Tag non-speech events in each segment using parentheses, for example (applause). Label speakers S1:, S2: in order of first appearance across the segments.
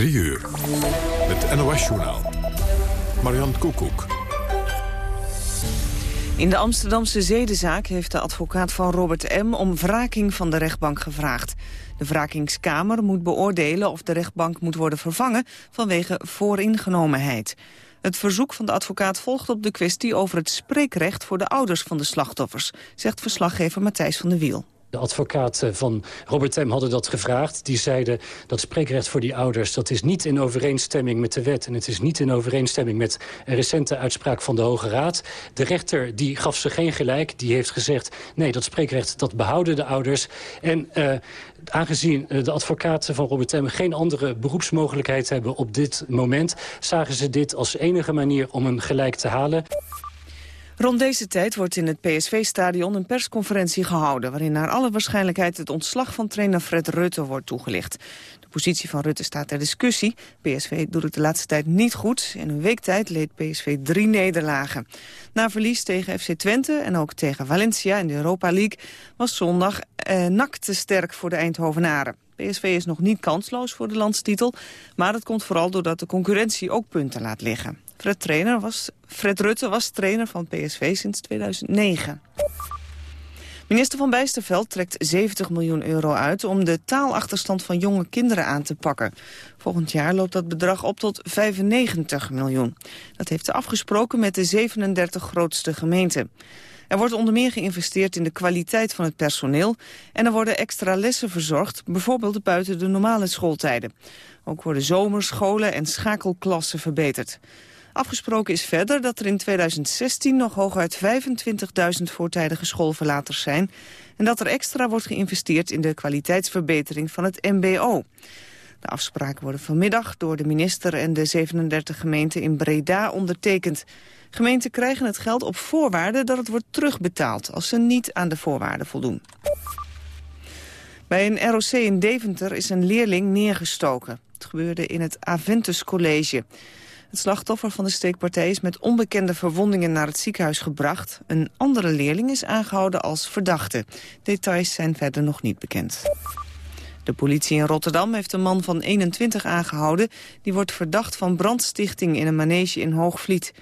S1: 3 uur. Het NOS-journaal. Marian Koekoek.
S2: In de Amsterdamse zedenzaak heeft de advocaat van Robert M. om wraking van de rechtbank gevraagd. De wrakingskamer moet beoordelen of de rechtbank moet worden vervangen vanwege vooringenomenheid. Het verzoek van de advocaat volgt op de kwestie over het spreekrecht voor de ouders van de slachtoffers, zegt verslaggever Matthijs van der Wiel.
S3: De advocaten van Robert M. hadden dat gevraagd. Die zeiden dat spreekrecht voor die ouders... dat is niet in overeenstemming met de wet... en het is niet in overeenstemming met een recente uitspraak van de Hoge Raad. De rechter die gaf ze geen gelijk. Die heeft gezegd, nee, dat spreekrecht dat behouden de ouders. En uh, aangezien eh, de advocaten van Robert M. geen andere beroepsmogelijkheid hebben op dit moment... zagen ze dit als enige manier om een gelijk te halen.
S2: Rond deze tijd wordt in het PSV-stadion een persconferentie gehouden... waarin naar alle waarschijnlijkheid het ontslag van trainer Fred Rutte wordt toegelicht. De positie van Rutte staat ter discussie. PSV doet het de laatste tijd niet goed. In een week tijd leed PSV drie nederlagen. Na verlies tegen FC Twente en ook tegen Valencia in de Europa League... was zondag eh, te sterk voor de Eindhovenaren. PSV is nog niet kansloos voor de landstitel, maar dat komt vooral doordat de concurrentie ook punten laat liggen. Fred, trainer was, Fred Rutte was trainer van PSV sinds 2009. Minister van Bijsterveld trekt 70 miljoen euro uit om de taalachterstand van jonge kinderen aan te pakken. Volgend jaar loopt dat bedrag op tot 95 miljoen. Dat heeft ze afgesproken met de 37 grootste gemeenten. Er wordt onder meer geïnvesteerd in de kwaliteit van het personeel... en er worden extra lessen verzorgd, bijvoorbeeld buiten de normale schooltijden. Ook worden zomerscholen en schakelklassen verbeterd. Afgesproken is verder dat er in 2016 nog hooguit 25.000 voortijdige schoolverlaters zijn... en dat er extra wordt geïnvesteerd in de kwaliteitsverbetering van het mbo. De afspraken worden vanmiddag door de minister en de 37 gemeenten in Breda ondertekend. Gemeenten krijgen het geld op voorwaarde dat het wordt terugbetaald... als ze niet aan de voorwaarden voldoen. Bij een ROC in Deventer is een leerling neergestoken. Het gebeurde in het Aventus College. Het slachtoffer van de steekpartij is met onbekende verwondingen naar het ziekenhuis gebracht. Een andere leerling is aangehouden als verdachte. Details zijn verder nog niet bekend. De politie in Rotterdam heeft een man van 21 aangehouden. Die wordt verdacht van brandstichting in een manege in Hoogvliet.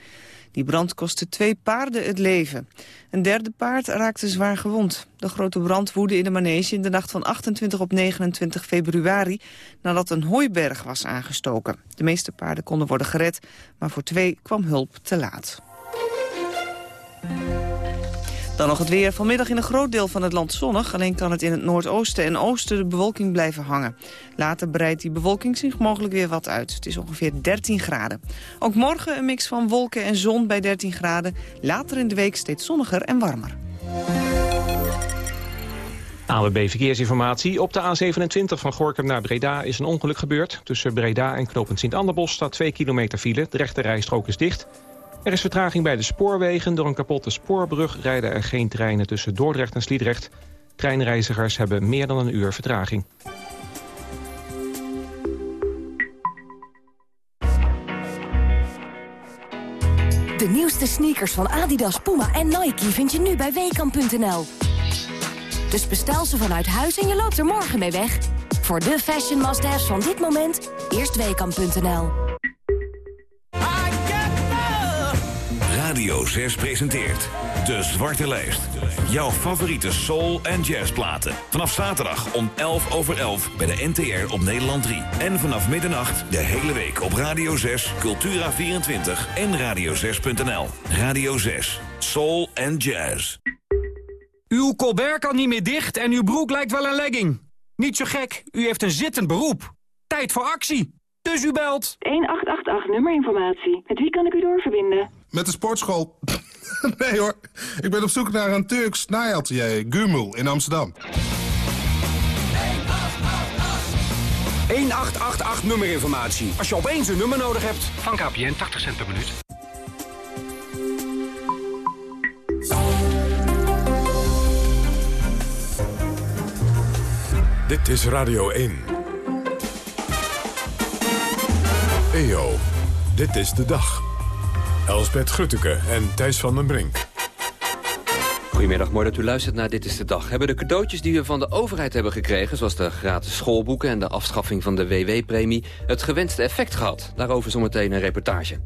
S2: Die brand kostte twee paarden het leven. Een derde paard raakte zwaar gewond. De grote brand woedde in de manege in de nacht van 28 op 29 februari... nadat een hooiberg was aangestoken. De meeste paarden konden worden gered, maar voor twee kwam hulp te laat. Dan nog het weer. Vanmiddag in een groot deel van het land zonnig. Alleen kan het in het noordoosten en oosten de bewolking blijven hangen. Later breidt die bewolking zich mogelijk weer wat uit. Het is ongeveer 13 graden. Ook morgen een mix van wolken en zon bij 13 graden. Later in de week steeds zonniger en warmer.
S4: AWB Verkeersinformatie. Op de A27 van Gorkum naar Breda is een ongeluk gebeurd. Tussen Breda en knooppunt Sint-Anderbos staat 2 kilometer file. De rechte rijstrook is dicht. Er is vertraging bij de spoorwegen. Door een kapotte spoorbrug rijden er geen treinen tussen Dordrecht en Sliedrecht. Treinreizigers hebben meer dan een uur vertraging.
S5: De nieuwste sneakers van Adidas, Puma en Nike vind je nu bij Weekamp.nl. Dus bestel ze vanuit huis en je loopt er morgen mee weg. Voor de fashion must-haves van dit moment, eerst Weekamp.nl.
S6: Radio 6 presenteert De Zwarte Lijst. Jouw favoriete soul- en jazzplaten. Vanaf zaterdag om 11 over 11 bij de NTR op Nederland 3. En vanaf middernacht de hele week op Radio 6, Cultura24 en radio6.nl. Radio 6, soul en jazz.
S7: Uw colbert kan niet meer dicht en uw broek lijkt wel een legging. Niet zo gek, u heeft een zittend beroep. Tijd voor actie. Dus u belt.
S8: 1888 nummerinformatie. Met wie kan ik u doorverbinden?
S9: Met de sportschool. (laughs) nee hoor, ik ben op zoek naar een Turks naaiatelier, Gumul, in Amsterdam.
S7: 1888 nummerinformatie. Als je opeens een nummer nodig hebt. Van KPN 80 cent per minuut.
S1: Dit is Radio 1. EO, dit is de dag. Elsbeth Grutteke en Thijs van den Brink.
S10: Goedemiddag, mooi dat u luistert naar Dit is de Dag. Hebben de cadeautjes die we van de overheid hebben gekregen... zoals de gratis schoolboeken en de afschaffing van de WW-premie... het gewenste effect gehad? Daarover zometeen een reportage.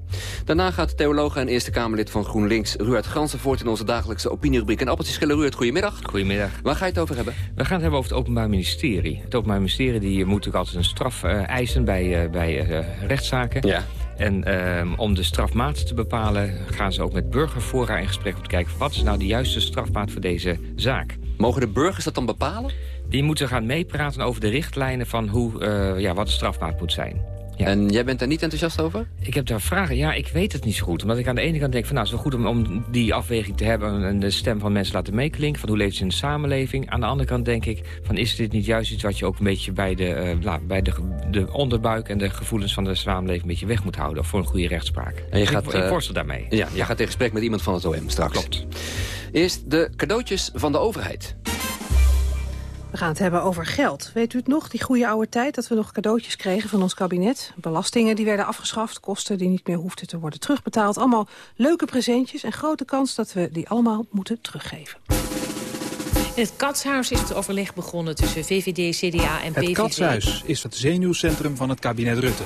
S10: Daarna gaat de theoloog en Eerste Kamerlid van GroenLinks... Ruud Gansen voort in onze dagelijkse opinierubriek. En appeltjes schillen, Ruud, goedemiddag.
S11: Goedemiddag.
S10: Waar ga je het over hebben?
S11: We gaan het hebben over het Openbaar Ministerie. Het Openbaar Ministerie die moet natuurlijk altijd een straf uh, eisen bij, uh, bij uh, rechtszaken.
S10: Ja.
S11: En um, om de strafmaat te bepalen gaan ze ook met burgerfora in gesprek... om te kijken wat is nou de juiste strafmaat voor deze zaak.
S10: Mogen de burgers dat dan bepalen?
S11: Die moeten gaan meepraten over de richtlijnen van hoe, uh, ja, wat de strafmaat moet zijn.
S10: Ja. En jij bent daar niet enthousiast over?
S11: Ik heb daar vragen. Ja, ik weet het niet zo goed. Omdat ik aan de ene kant denk van nou, het is wel goed om, om die afweging te hebben... en de stem van mensen laten meeklinken. Van hoe leeft ze in de samenleving. Aan de andere kant denk ik van is dit niet juist iets wat je ook een beetje... bij de, uh, bij de, de onderbuik en de gevoelens van de samenleving... een beetje weg moet houden voor een goede rechtspraak.
S10: En je gaat,
S11: ik, ik worstel daarmee.
S10: Ja, je gaat in gesprek met iemand van het OM straks.
S11: Klopt.
S10: Eerst de cadeautjes van de overheid.
S12: We gaan het hebben over geld. Weet u het nog, die goede oude tijd dat we nog cadeautjes kregen van ons kabinet? Belastingen die werden afgeschaft, kosten die niet meer hoefden te worden terugbetaald. Allemaal leuke presentjes en grote kans dat we die allemaal moeten teruggeven.
S13: In het Katshuis is het overleg begonnen tussen VVD, CDA en PVV.
S14: Het Katshuis is het zenuwcentrum van het kabinet Rutte.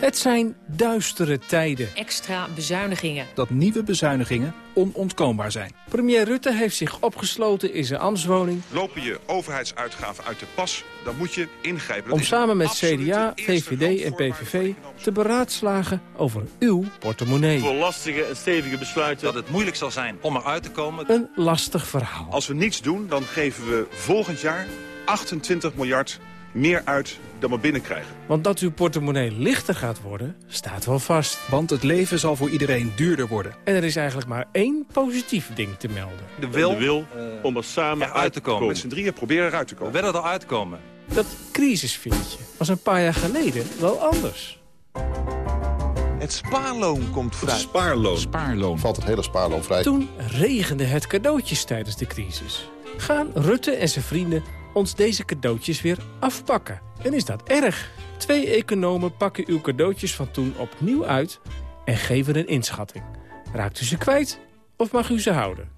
S14: Het zijn duistere tijden.
S13: Extra bezuinigingen.
S14: Dat nieuwe bezuinigingen onontkoombaar zijn.
S15: Premier Rutte heeft zich opgesloten in zijn ambtswoning.
S16: Lopen je overheidsuitgaven uit de pas, dan moet je ingrijpen. Dat
S15: om samen met CDA, VVD en PVV te beraadslagen over uw portemonnee.
S17: Voor lastige en stevige besluiten.
S18: Dat het moeilijk zal zijn om eruit te komen.
S15: Een lastig verhaal.
S16: Als we niets doen, dan geven we volgend jaar 28 miljard meer uit dan we binnenkrijgen.
S15: Want dat uw portemonnee lichter gaat worden, staat wel vast.
S14: Want het leven zal voor iedereen duurder worden.
S15: En er is eigenlijk maar één positief ding te melden.
S17: De wil, de wil uh, om er samen
S18: uit, uit te komen.
S16: Met z'n drieën proberen eruit te komen.
S18: We willen eruit komen.
S15: Dat crisisvindje was een paar jaar geleden wel anders.
S16: Het spaarloon komt vrij.
S18: Het spaarloon.
S9: Spaarloon. Valt het hele spaarloon vrij.
S15: Toen regende het cadeautjes tijdens de crisis. Gaan Rutte en zijn vrienden ons deze cadeautjes weer afpakken. En is dat erg? Twee economen pakken uw cadeautjes van toen opnieuw uit en geven een inschatting. Raakt u ze kwijt of mag u ze houden?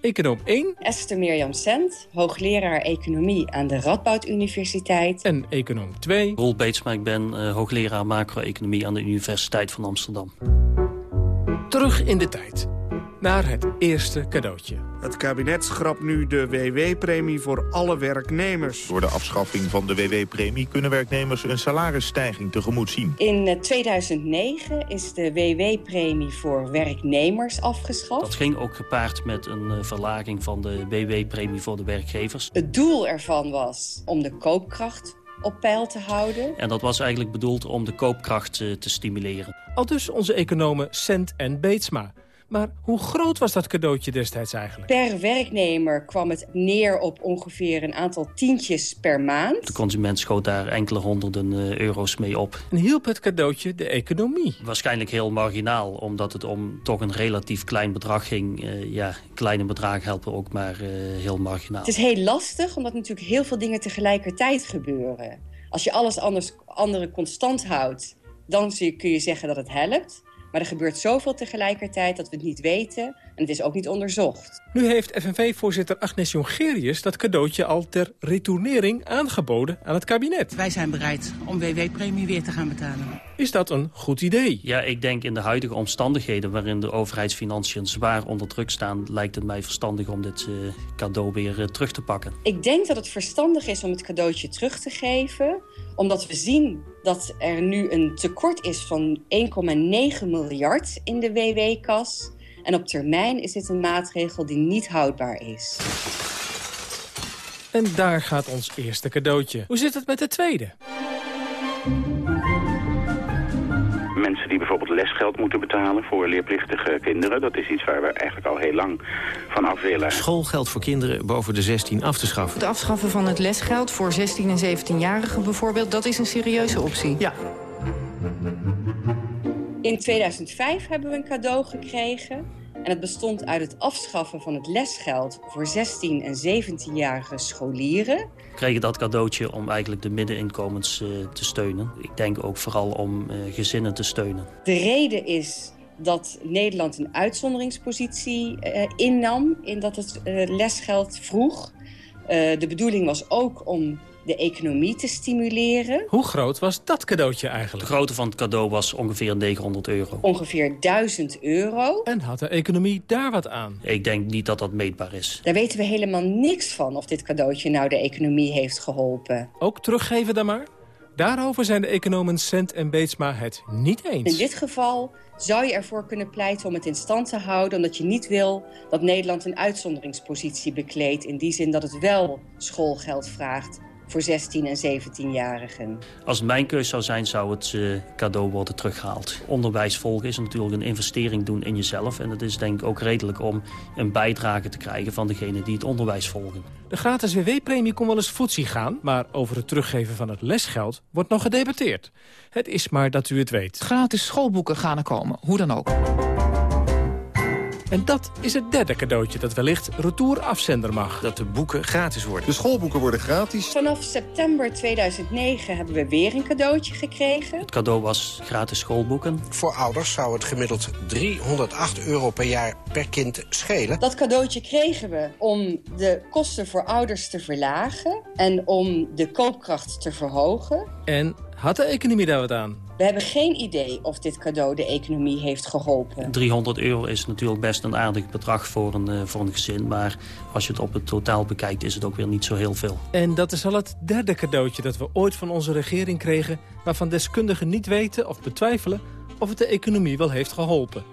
S15: Econoom 1.
S19: Esther Mirjam Sent, hoogleraar economie aan de Radboud Universiteit.
S15: En econoom 2.
S20: Roel Beetsma, ik ben uh, hoogleraar macro-economie aan de Universiteit van Amsterdam.
S15: Terug in de tijd naar het eerste cadeautje.
S21: Het kabinet schrapt nu de WW-premie voor alle werknemers.
S22: Door de afschaffing van de WW-premie kunnen werknemers een salarisstijging tegemoet zien.
S19: In 2009 is de WW-premie voor werknemers afgeschaft.
S20: Dat ging ook gepaard met een verlaging van de WW-premie voor de werkgevers.
S19: Het doel ervan was om de koopkracht op peil te houden.
S20: En dat was eigenlijk bedoeld om de koopkracht te stimuleren.
S15: Al dus onze economen Cent en Beetsma. Maar hoe groot was dat cadeautje destijds eigenlijk?
S19: Per werknemer kwam het neer op ongeveer een aantal tientjes per maand.
S20: De consument schoot daar enkele honderden uh, euro's mee op.
S15: En hielp het cadeautje de economie?
S20: Waarschijnlijk heel marginaal, omdat het om toch een relatief klein bedrag ging. Uh, ja, kleine bedragen helpen ook maar uh, heel marginaal.
S19: Het is heel lastig, omdat natuurlijk heel veel dingen tegelijkertijd gebeuren. Als je alles anders, andere constant houdt, dan kun je zeggen dat het helpt. Maar er gebeurt zoveel tegelijkertijd dat we het niet weten. En het is ook niet onderzocht.
S15: Nu heeft FNV-voorzitter Agnes Jongerius dat cadeautje al ter retournering aangeboden aan het kabinet.
S23: Wij zijn bereid om WW-premie weer te gaan betalen.
S15: Is dat een goed idee?
S20: Ja, ik denk in de huidige omstandigheden waarin de overheidsfinanciën zwaar onder druk staan... lijkt het mij verstandig om dit uh, cadeau weer uh, terug te pakken.
S19: Ik denk dat het verstandig is om het cadeautje terug te geven omdat we zien dat er nu een tekort is van 1,9 miljard in de WW-kas. En op termijn is dit een maatregel die niet houdbaar is.
S15: En daar gaat ons eerste cadeautje. Hoe zit het met de tweede?
S24: Mensen die bijvoorbeeld lesgeld moeten betalen voor leerplichtige kinderen. Dat is iets waar we eigenlijk al heel lang van af willen.
S25: Schoolgeld voor kinderen boven de 16 af te schaffen.
S26: Het afschaffen van het lesgeld voor 16- en 17-jarigen bijvoorbeeld... dat is een serieuze optie.
S25: Ja.
S19: In 2005 hebben we een cadeau gekregen... En het bestond uit het afschaffen van het lesgeld voor 16- en 17-jarige scholieren.
S20: We kregen dat cadeautje om eigenlijk de middeninkomens uh, te steunen. Ik denk ook vooral om uh, gezinnen te steunen.
S19: De reden is dat Nederland een uitzonderingspositie uh, innam... in dat het lesgeld vroeg. De bedoeling was ook om de economie te stimuleren.
S15: Hoe groot was dat cadeautje eigenlijk?
S20: De grootte van het cadeau was ongeveer 900 euro.
S19: Ongeveer 1000 euro.
S15: En had de economie daar wat aan?
S20: Ik denk niet dat dat meetbaar is.
S19: Daar weten we helemaal niks van of dit cadeautje nou de economie heeft geholpen.
S15: Ook teruggeven dan maar? Daarover zijn de economen Cent en Beetsma het niet eens.
S19: In dit geval zou je ervoor kunnen pleiten om het in stand te houden... omdat je niet wil dat Nederland een uitzonderingspositie bekleedt... in die zin dat het wel schoolgeld vraagt voor 16- en 17-jarigen.
S20: Als het mijn keus zou zijn, zou het uh, cadeau worden teruggehaald. Onderwijs volgen is natuurlijk een investering doen in jezelf. En het is denk ik ook redelijk om een bijdrage te krijgen van degene die het onderwijs volgen.
S15: De gratis WW-premie kon wel eens voetsie gaan... maar over het teruggeven van het lesgeld wordt nog gedebatteerd. Het is maar dat u het weet.
S27: Gratis schoolboeken gaan er komen, hoe dan ook.
S15: En dat is het derde cadeautje dat wellicht retour afzender mag.
S25: Dat de boeken gratis worden.
S28: De schoolboeken worden gratis.
S19: Vanaf september 2009 hebben we weer een cadeautje gekregen.
S20: Het cadeau was gratis schoolboeken.
S29: Voor ouders zou het gemiddeld 308 euro per jaar per kind schelen.
S19: Dat cadeautje kregen we om de kosten voor ouders te verlagen... en om de koopkracht te verhogen.
S15: En had de economie daar wat aan?
S19: We hebben geen idee of dit cadeau de economie heeft geholpen.
S20: 300 euro is natuurlijk best een aardig bedrag voor een, uh, voor een gezin. Maar als je het op het totaal bekijkt is het ook weer niet zo heel veel.
S15: En dat is al het derde cadeautje dat we ooit van onze regering kregen... waarvan deskundigen niet weten of betwijfelen of het de economie wel heeft geholpen.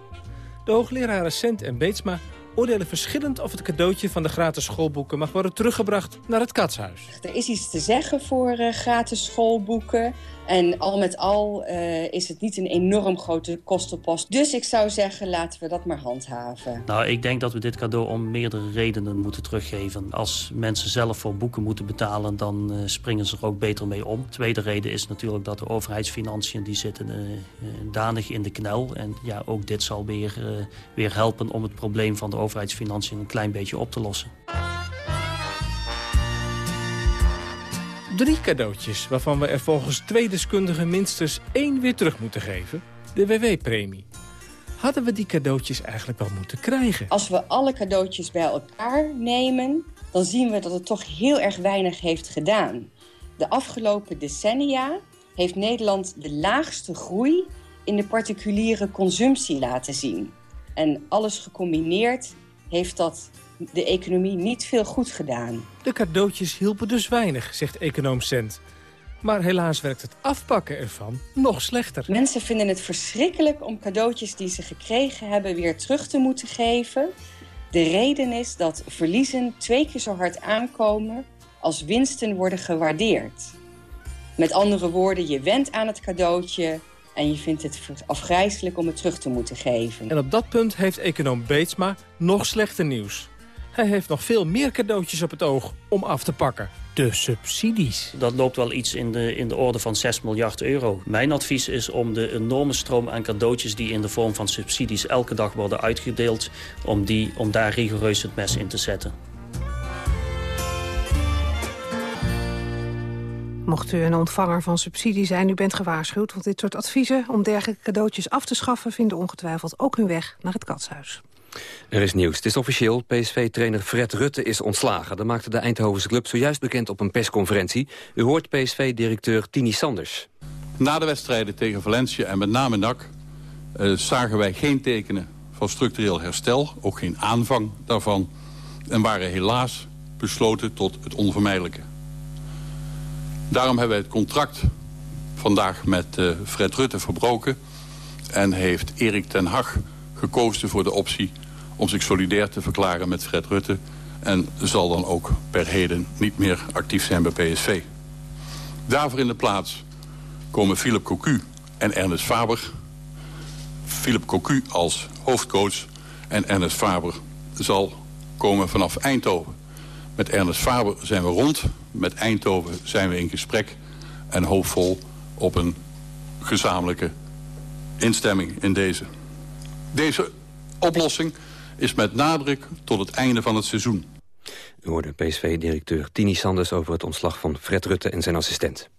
S15: De hoogleraren Cent en Beetsma oordelen verschillend of het cadeautje van de gratis schoolboeken mag worden teruggebracht naar het katshuis.
S19: Er is iets te zeggen voor uh, gratis schoolboeken. En al met al uh, is het niet een enorm grote kostenpost. Dus ik zou zeggen, laten we dat maar handhaven.
S20: Nou, ik denk dat we dit cadeau om meerdere redenen moeten teruggeven. Als mensen zelf voor boeken moeten betalen, dan uh, springen ze er ook beter mee om. Tweede reden is natuurlijk dat de overheidsfinanciën die zitten uh, danig in de knel. En ja, ook dit zal weer, weer helpen om het probleem van de overheidsfinanciën een klein beetje op te lossen.
S15: Drie cadeautjes waarvan we er volgens twee deskundigen minstens één weer terug moeten geven. De WW-premie. Hadden we die cadeautjes eigenlijk wel moeten krijgen?
S19: Als we alle cadeautjes bij elkaar nemen... dan zien we dat het toch heel erg weinig heeft gedaan. De afgelopen decennia heeft Nederland de laagste groei... in de particuliere consumptie laten zien. En alles gecombineerd heeft dat de economie niet veel goed gedaan.
S15: De cadeautjes hielpen dus weinig, zegt econoom Cent. Maar helaas werkt het afpakken ervan nog slechter.
S19: Mensen vinden het verschrikkelijk om cadeautjes die ze gekregen hebben... weer terug te moeten geven. De reden is dat verliezen twee keer zo hard aankomen... als winsten worden gewaardeerd. Met andere woorden, je went aan het cadeautje... en je vindt het afgrijzelijk om het terug te moeten geven.
S15: En op dat punt heeft econoom Beetsma nog slechter nieuws. Hij heeft nog veel meer cadeautjes op het oog om af te pakken. De subsidies.
S20: Dat loopt wel iets in de, in de orde van 6 miljard euro. Mijn advies is om de enorme stroom aan cadeautjes... die in de vorm van subsidies elke dag worden uitgedeeld... om, die, om daar rigoureus het mes in te zetten.
S12: Mocht u een ontvanger van subsidie zijn, u bent gewaarschuwd... want dit soort adviezen om dergelijke cadeautjes af te schaffen... vinden ongetwijfeld ook hun weg naar het katshuis.
S10: Er is nieuws. Het is officieel. PSV-trainer Fred Rutte is ontslagen. Dat maakte de Eindhovense club zojuist bekend op een persconferentie. U hoort PSV-directeur Tini Sanders.
S30: Na de wedstrijden tegen Valencia en met name NAC... Uh, zagen wij geen tekenen van structureel herstel. Ook geen aanvang daarvan. En waren helaas besloten tot het onvermijdelijke. Daarom hebben wij het contract vandaag met uh, Fred Rutte verbroken... en heeft Erik ten Hag gekozen voor de optie om zich solidair te verklaren met Fred Rutte... en zal dan ook per heden niet meer actief zijn bij PSV. Daarvoor in de plaats komen Philip Cocu en Ernest Faber. Philip Cocu als hoofdcoach en Ernest Faber zal komen vanaf Eindhoven. Met Ernest Faber zijn we rond, met Eindhoven zijn we in gesprek... en hoopvol op een gezamenlijke instemming in deze. Deze oplossing is met nadruk tot het einde van het seizoen.
S10: U hoorde PSV-directeur Tini Sanders over het ontslag van Fred Rutte en zijn assistent.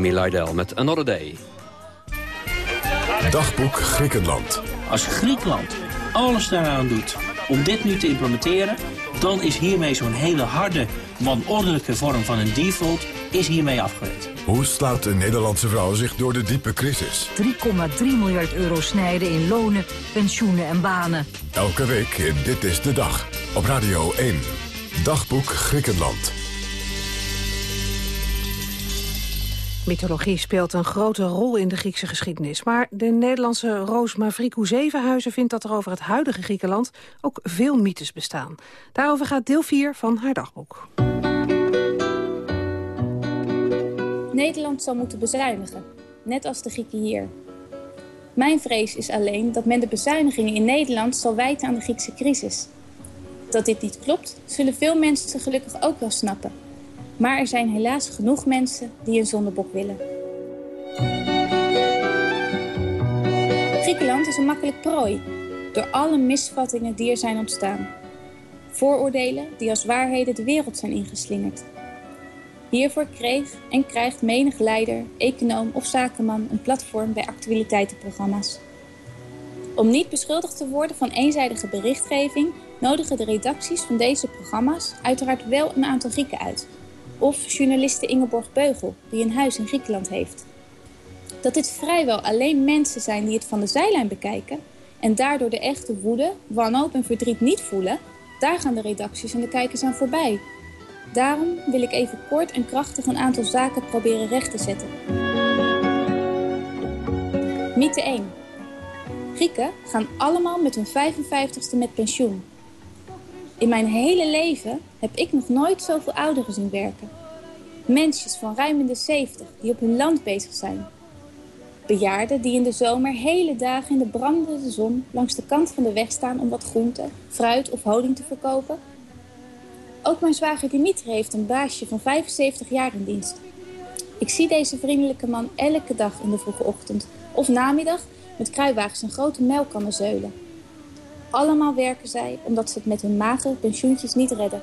S10: Jamie Lydell met Another Day.
S31: Dagboek Griekenland.
S28: Als Griekenland alles daaraan doet om dit nu te implementeren... dan is hiermee zo'n hele harde, wanordelijke vorm van een default is hiermee afgewerkt.
S31: Hoe slaat de Nederlandse vrouw zich door de diepe crisis?
S32: 3,3 miljard euro snijden in lonen, pensioenen en banen.
S31: Elke week in Dit is de Dag. Op Radio 1. Dagboek Griekenland.
S12: Mythologie speelt een grote rol in de Griekse geschiedenis. Maar de Nederlandse Roos Mavrikou Zevenhuizen vindt dat er over het huidige Griekenland ook veel mythes bestaan. Daarover gaat deel 4 van haar dagboek.
S33: Nederland zal moeten bezuinigen, net als de Grieken hier. Mijn vrees is alleen dat men de bezuinigingen in Nederland zal wijten aan de Griekse crisis. Dat dit niet klopt, zullen veel mensen gelukkig ook wel snappen. Maar er zijn helaas genoeg mensen die een zondebok willen. Griekenland is een makkelijk prooi door alle misvattingen die er zijn ontstaan. Vooroordelen die als waarheden de wereld zijn ingeslingerd. Hiervoor kreeg en krijgt menig leider, econoom of zakenman een platform bij actualiteitenprogramma's. Om niet beschuldigd te worden van eenzijdige berichtgeving... nodigen de redacties van deze programma's uiteraard wel een aantal Grieken uit. Of journaliste Ingeborg Beugel, die een huis in Griekenland heeft. Dat dit vrijwel alleen mensen zijn die het van de zijlijn bekijken... en daardoor de echte woede, wanhoop en verdriet niet voelen... daar gaan de redacties en de kijkers aan voorbij... Daarom wil ik even kort en krachtig een aantal zaken proberen recht te zetten. Mythe 1. Grieken gaan allemaal met hun 55ste met pensioen. In mijn hele leven heb ik nog nooit zoveel ouderen zien werken. Mensjes van ruim in de 70 die op hun land bezig zijn. Bejaarden die in de zomer hele dagen in de brandende zon langs de kant van de weg staan om wat groente, fruit of honing te verkopen ook mijn zwager Dimitri heeft een baasje van 75 jaar in dienst. Ik zie deze vriendelijke man elke dag in de vroege ochtend of namiddag met kruiwagens en grote melkkannen zeulen. Allemaal werken zij omdat ze het met hun magere pensioentjes niet redden.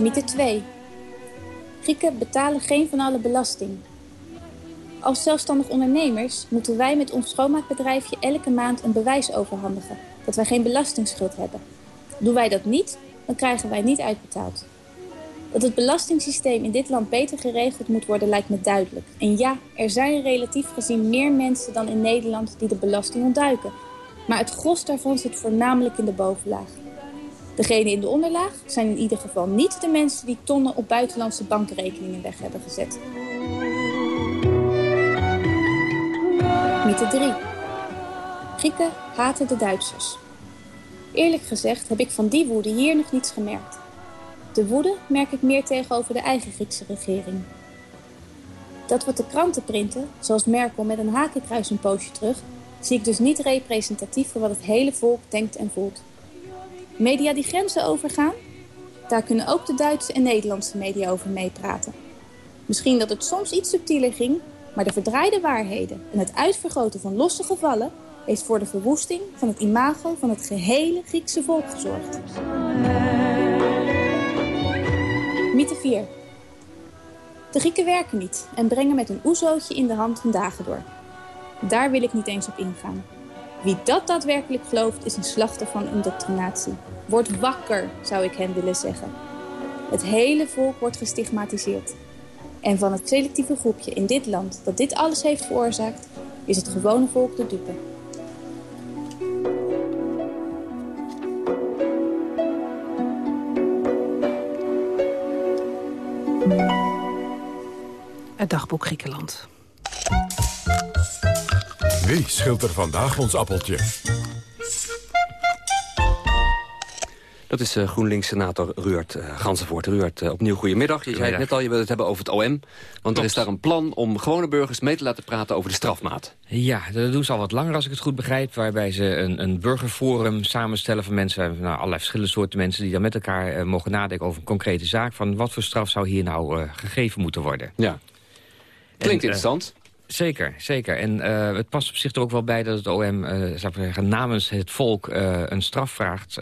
S33: Mythe 2. Grieken betalen geen van alle belasting. Als zelfstandig ondernemers moeten wij met ons schoonmaakbedrijfje elke maand een bewijs overhandigen dat wij geen belastingsschuld hebben. Doen wij dat niet, dan krijgen wij niet uitbetaald. Dat het belastingssysteem in dit land beter geregeld moet worden lijkt me duidelijk. En ja, er zijn relatief gezien meer mensen dan in Nederland die de belasting ontduiken. Maar het gros daarvan zit voornamelijk in de bovenlaag. Degenen in de onderlaag zijn in ieder geval niet de mensen die tonnen op buitenlandse bankrekeningen weg hebben gezet. Mythe 3. Grieken haten de Duitsers. Eerlijk gezegd heb ik van die woede hier nog niets gemerkt. De woede merk ik meer tegenover de eigen Griekse regering. Dat wat de kranten printen, zoals Merkel met een hakenkruis een poosje terug... zie ik dus niet representatief voor wat het hele volk denkt en voelt. Media die grenzen overgaan? Daar kunnen ook de Duitse en Nederlandse media over meepraten. Misschien dat het soms iets subtieler ging, maar de verdraaide waarheden... en het uitvergroten van losse gevallen heeft voor de verwoesting van het imago van het gehele Griekse volk gezorgd. Mythe 4. De Grieken werken niet en brengen met een oezootje in de hand hun dagen door. Daar wil ik niet eens op ingaan. Wie dat daadwerkelijk gelooft is een slachter van indoctrinatie. Word wakker, zou ik hen willen zeggen. Het hele volk wordt gestigmatiseerd. En van het selectieve groepje in dit land dat dit alles heeft veroorzaakt... is het gewone volk de dupe.
S12: Het dagboek Griekenland.
S31: Wie scheelt er vandaag ons appeltje?
S10: Dat is uh, GroenLinks-senator Ruurt uh, Gansenvoort. Ruurt, uh, opnieuw goedemiddag. Je zei het net al, je wil het hebben over het OM. Want er is daar een plan om gewone burgers mee te laten praten over de strafmaat.
S34: Ja, dat doen ze al wat langer als ik het goed begrijp. Waarbij ze een, een burgerforum samenstellen van mensen... Nou, allerlei verschillende soorten mensen die dan met elkaar mogen nadenken over een concrete zaak. Van wat voor straf zou hier nou gegeven moeten worden.
S10: Ja. Klinkt interessant.
S34: Zeker, zeker. En uh, het past op zich er ook wel bij dat het OM uh, zou zeggen, namens het volk uh, een straf vraagt,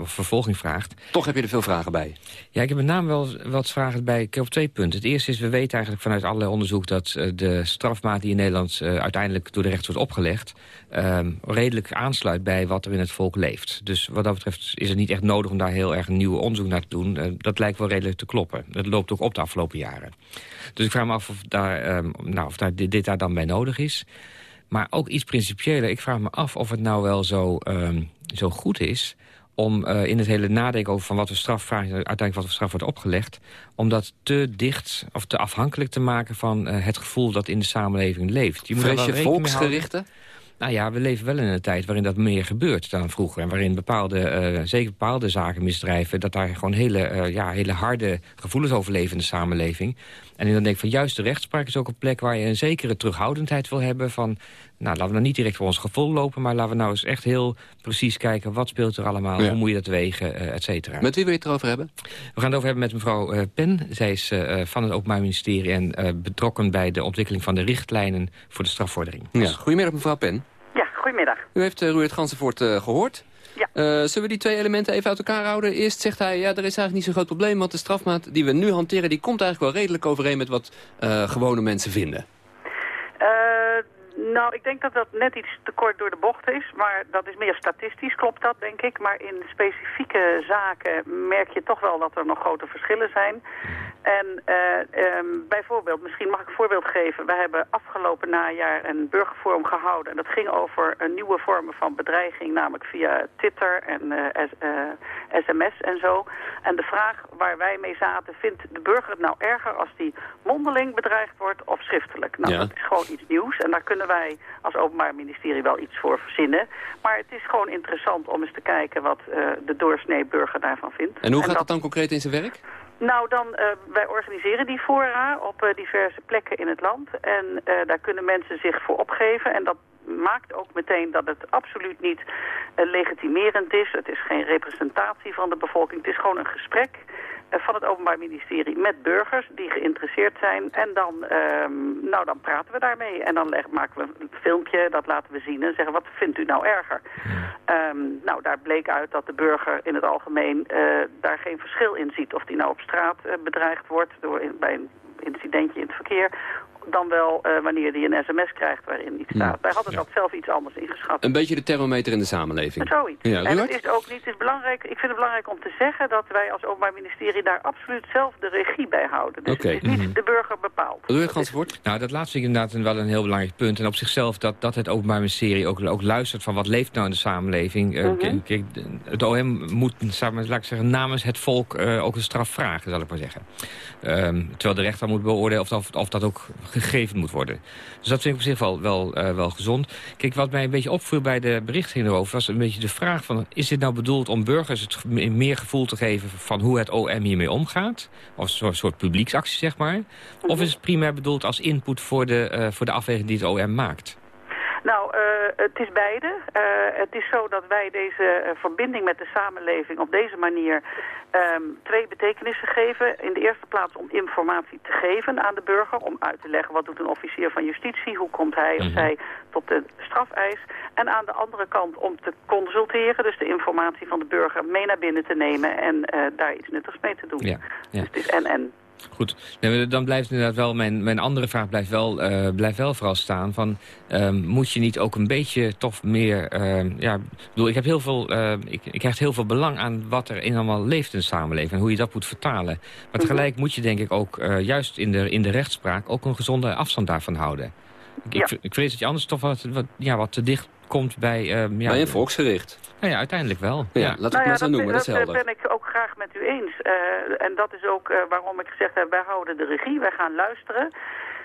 S34: of vervolging vraagt.
S10: Toch heb je er veel vragen bij?
S34: Ja, ik heb met name wel wat vragen bij. Ik heb twee punten. Het eerste is, we weten eigenlijk vanuit allerlei onderzoek dat de strafmaat die in Nederland uiteindelijk door de rechter wordt opgelegd, redelijk aansluit bij wat er in het volk leeft. Dus wat dat betreft is het niet echt nodig om daar heel erg een nieuw onderzoek naar te doen. dat lijkt wel redelijk te kloppen. Dat loopt ook op de afgelopen jaren. Dus ik vraag me af of daar, nou, of daar dit daar dan bij nodig is. Maar ook iets principiëler. Ik vraag me af of het nou wel zo, um, zo goed is om uh, in het hele nadenken over van wat we straf uiteindelijk wat we straf wordt opgelegd, om dat te dicht of te afhankelijk te maken van uh, het gevoel dat in de samenleving leeft.
S10: Je moet Vrees je volksgerichte?
S34: Nou ja, we leven wel in een tijd waarin dat meer gebeurt dan vroeger. En waarin bepaalde, uh, zeker bepaalde zaken misdrijven... dat daar gewoon hele, uh, ja, hele harde gevoelens over leven in de samenleving. En dan denk ik van juist de rechtspraak is ook een plek... waar je een zekere terughoudendheid wil hebben van... nou, laten we nou niet direct voor ons gevoel lopen... maar laten we nou eens echt heel precies kijken... wat speelt er allemaal, hoe moet je dat wegen, uh, et cetera.
S10: Met wie wil je het erover hebben?
S34: We gaan het over hebben met mevrouw uh, Pen. Zij is uh, van het Openbaar Ministerie en betrokken bij de ontwikkeling van de richtlijnen... voor de strafvordering.
S10: Ja. Goedemiddag mevrouw Pen.
S35: Ja, goedemiddag.
S10: U heeft uh, Ruud Gansenvoort gehoord.
S35: Ja.
S10: Uh, zullen we die twee elementen even uit elkaar houden? Eerst zegt hij, ja, er is eigenlijk niet zo'n groot probleem... want de strafmaat die we nu hanteren... die komt eigenlijk wel redelijk overeen met wat uh, gewone mensen vinden.
S35: Nou, ik denk dat dat net iets te kort door de bocht is. Maar dat is meer statistisch, klopt dat, denk ik. Maar in specifieke zaken merk je toch wel dat er nog grote verschillen zijn. En uh, um, bijvoorbeeld, misschien mag ik een voorbeeld geven. We hebben afgelopen najaar een burgerforum gehouden. En dat ging over een nieuwe vormen van bedreiging, namelijk via Twitter en uh, uh, sms en zo. En de vraag waar wij mee zaten, vindt de burger het nou erger als die mondeling bedreigd wordt of schriftelijk? Nou,
S10: ja.
S35: dat is gewoon iets nieuws en daar kunnen wij als Openbaar Ministerie wel iets voor verzinnen. Maar het is gewoon interessant om eens te kijken wat de doorsnee burger daarvan vindt.
S10: En hoe gaat en dat... het dan concreet in zijn werk?
S35: Nou, dan, uh, wij organiseren die fora op uh, diverse plekken in het land. En uh, daar kunnen mensen zich voor opgeven. En dat maakt ook meteen dat het absoluut niet legitimerend is. Het is geen representatie van de bevolking. Het is gewoon een gesprek van het Openbaar Ministerie met burgers die geïnteresseerd zijn. En dan, um, nou, dan praten we daarmee. En dan leg, maken we een filmpje, dat laten we zien en zeggen, wat vindt u nou erger? Um, nou, daar bleek uit dat de burger in het algemeen uh, daar geen verschil in ziet. Of die nou op straat uh, bedreigd wordt door in, bij een incidentje in het verkeer dan wel uh, wanneer hij een sms krijgt waarin iets staat. Ja. Wij hadden ja. dat zelf iets anders ingeschat.
S10: Een beetje de thermometer in de samenleving.
S35: Zoiets.
S10: Ja,
S35: en het is ook niet, het is belangrijk, ik vind het belangrijk om te zeggen dat wij als Openbaar Ministerie daar absoluut zelf de regie bij houden. Dus
S10: okay.
S35: het is niet mm -hmm. de burger bepaald.
S10: Doe het Gansvoort?
S34: Nou, dat laatste vind ik inderdaad wel een heel belangrijk punt. En op zichzelf dat, dat het Openbaar Ministerie ook, ook luistert van wat leeft nou in de samenleving. Mm -hmm. uh, het OM moet, laat ik zeggen, namens het volk uh, ook een straf vragen, zal ik maar zeggen. Um, terwijl de rechter moet beoordelen of, of, of dat ook gegeven moet worden. Dus dat vind ik op zich wel, wel, uh, wel gezond. Kijk, wat mij een beetje opviel bij de berichting erover... was een beetje de vraag van... is dit nou bedoeld om burgers het meer gevoel te geven... van hoe het OM hiermee omgaat? Of een soort publieksactie, zeg maar. Of is het primair bedoeld als input voor de, uh, voor de afweging die het OM maakt?
S35: Nou, uh, het is beide. Uh, het is zo dat wij deze uh, verbinding met de samenleving op deze manier um, twee betekenissen geven. In de eerste plaats om informatie te geven aan de burger. Om uit te leggen wat doet een officier van justitie. Hoe komt hij of zij tot de strafeis. En aan de andere kant om te consulteren. Dus de informatie van de burger mee naar binnen te nemen. En daar iets nuttigs mee te doen.
S34: Ja, ja.
S35: Dus het is en-en.
S34: Goed, nee, dan blijft inderdaad wel, mijn, mijn andere vraag blijft wel, uh, blijft wel vooral staan van, um, moet je niet ook een beetje toch meer, uh, ja, ik bedoel, ik heb heel veel, uh, ik, ik hecht heel veel belang aan wat er in allemaal leeft in de samenleving en hoe je dat moet vertalen. Maar tegelijk moet je denk ik ook, juist in de, in de rechtspraak, ook een gezonde afstand daarvan houden. Ik, ja. ik, ik vrees dat je anders toch wat, wat, ja, wat te dicht komt bij... Uh, ja,
S10: bij een volksgericht.
S34: Nou ja, uiteindelijk wel.
S10: Ja, ja. laat ik nou maar zo
S35: dat,
S10: noemen, dat,
S35: dat ben ik ook graag met u eens. Uh, en dat is ook uh, waarom ik gezegd heb, wij houden de regie, wij gaan luisteren.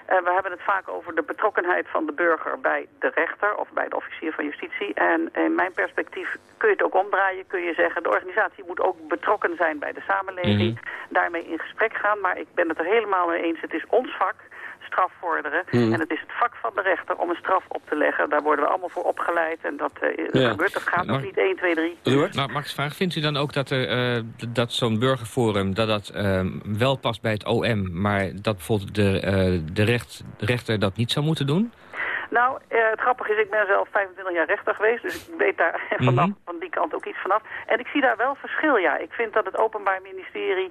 S35: Uh, we hebben het vaak over de betrokkenheid van de burger bij de rechter of bij de officier van justitie. En in mijn perspectief kun je het ook omdraaien. Kun je zeggen, de organisatie moet ook betrokken zijn bij de samenleving. Mm -hmm. Daarmee in gesprek gaan. Maar ik ben het er helemaal mee eens. Het is ons vak straf vorderen.
S10: Hmm.
S35: En het is het vak van de rechter om een straf op te leggen. Daar worden we allemaal voor opgeleid en dat eh,
S34: Ja.
S35: gebeurt. Dat gaat nog niet 1, 2, 3.
S34: Nou, Max, vraag, vindt u dan ook dat, er, eh, dat zo'n burgerforum... dat dat ehm, wel past bij het OM... maar dat bijvoorbeeld de, eh, de, recht, de rechter dat niet zou moeten doen?
S35: Nou, eh, het grappige is, ik ben zelf 25 jaar rechter geweest, dus ik weet daar (laughs) vanaf,
S34: Mhm.
S35: van die kant ook iets vanaf. En ik zie daar wel verschil, ja. Ik vind dat het Openbaar Ministerie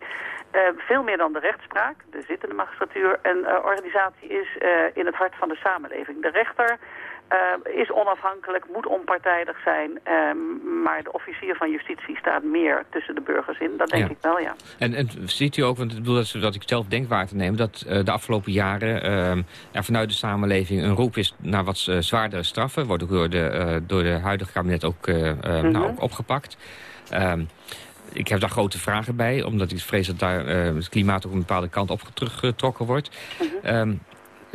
S35: eh, veel meer dan de rechtspraak, de zittende magistratuur, een eh, organisatie is in het hart van de samenleving. De rechter eh, is onafhankelijk, moet onpartijdig zijn, ehm, maar de officier van justitie staat meer tussen de burgers in. Dat denk
S34: Ja.
S35: ik wel, ja.
S34: En, en ziet u ook, want ik bedoel dat, ik zelf denk waar te nemen... dat eh, de afgelopen jaren ehm, er vanuit de samenleving een roep is naar wat eh, zwaardere straffen. Wordt ook door de, eh, door de huidige kabinet ook, nou,
S35: Mhm.
S34: ook opgepakt. Ehm, ik heb daar grote vragen bij, omdat ik vrees dat daar het klimaat ook een bepaalde kant op teruggetrokken wordt. Ehm,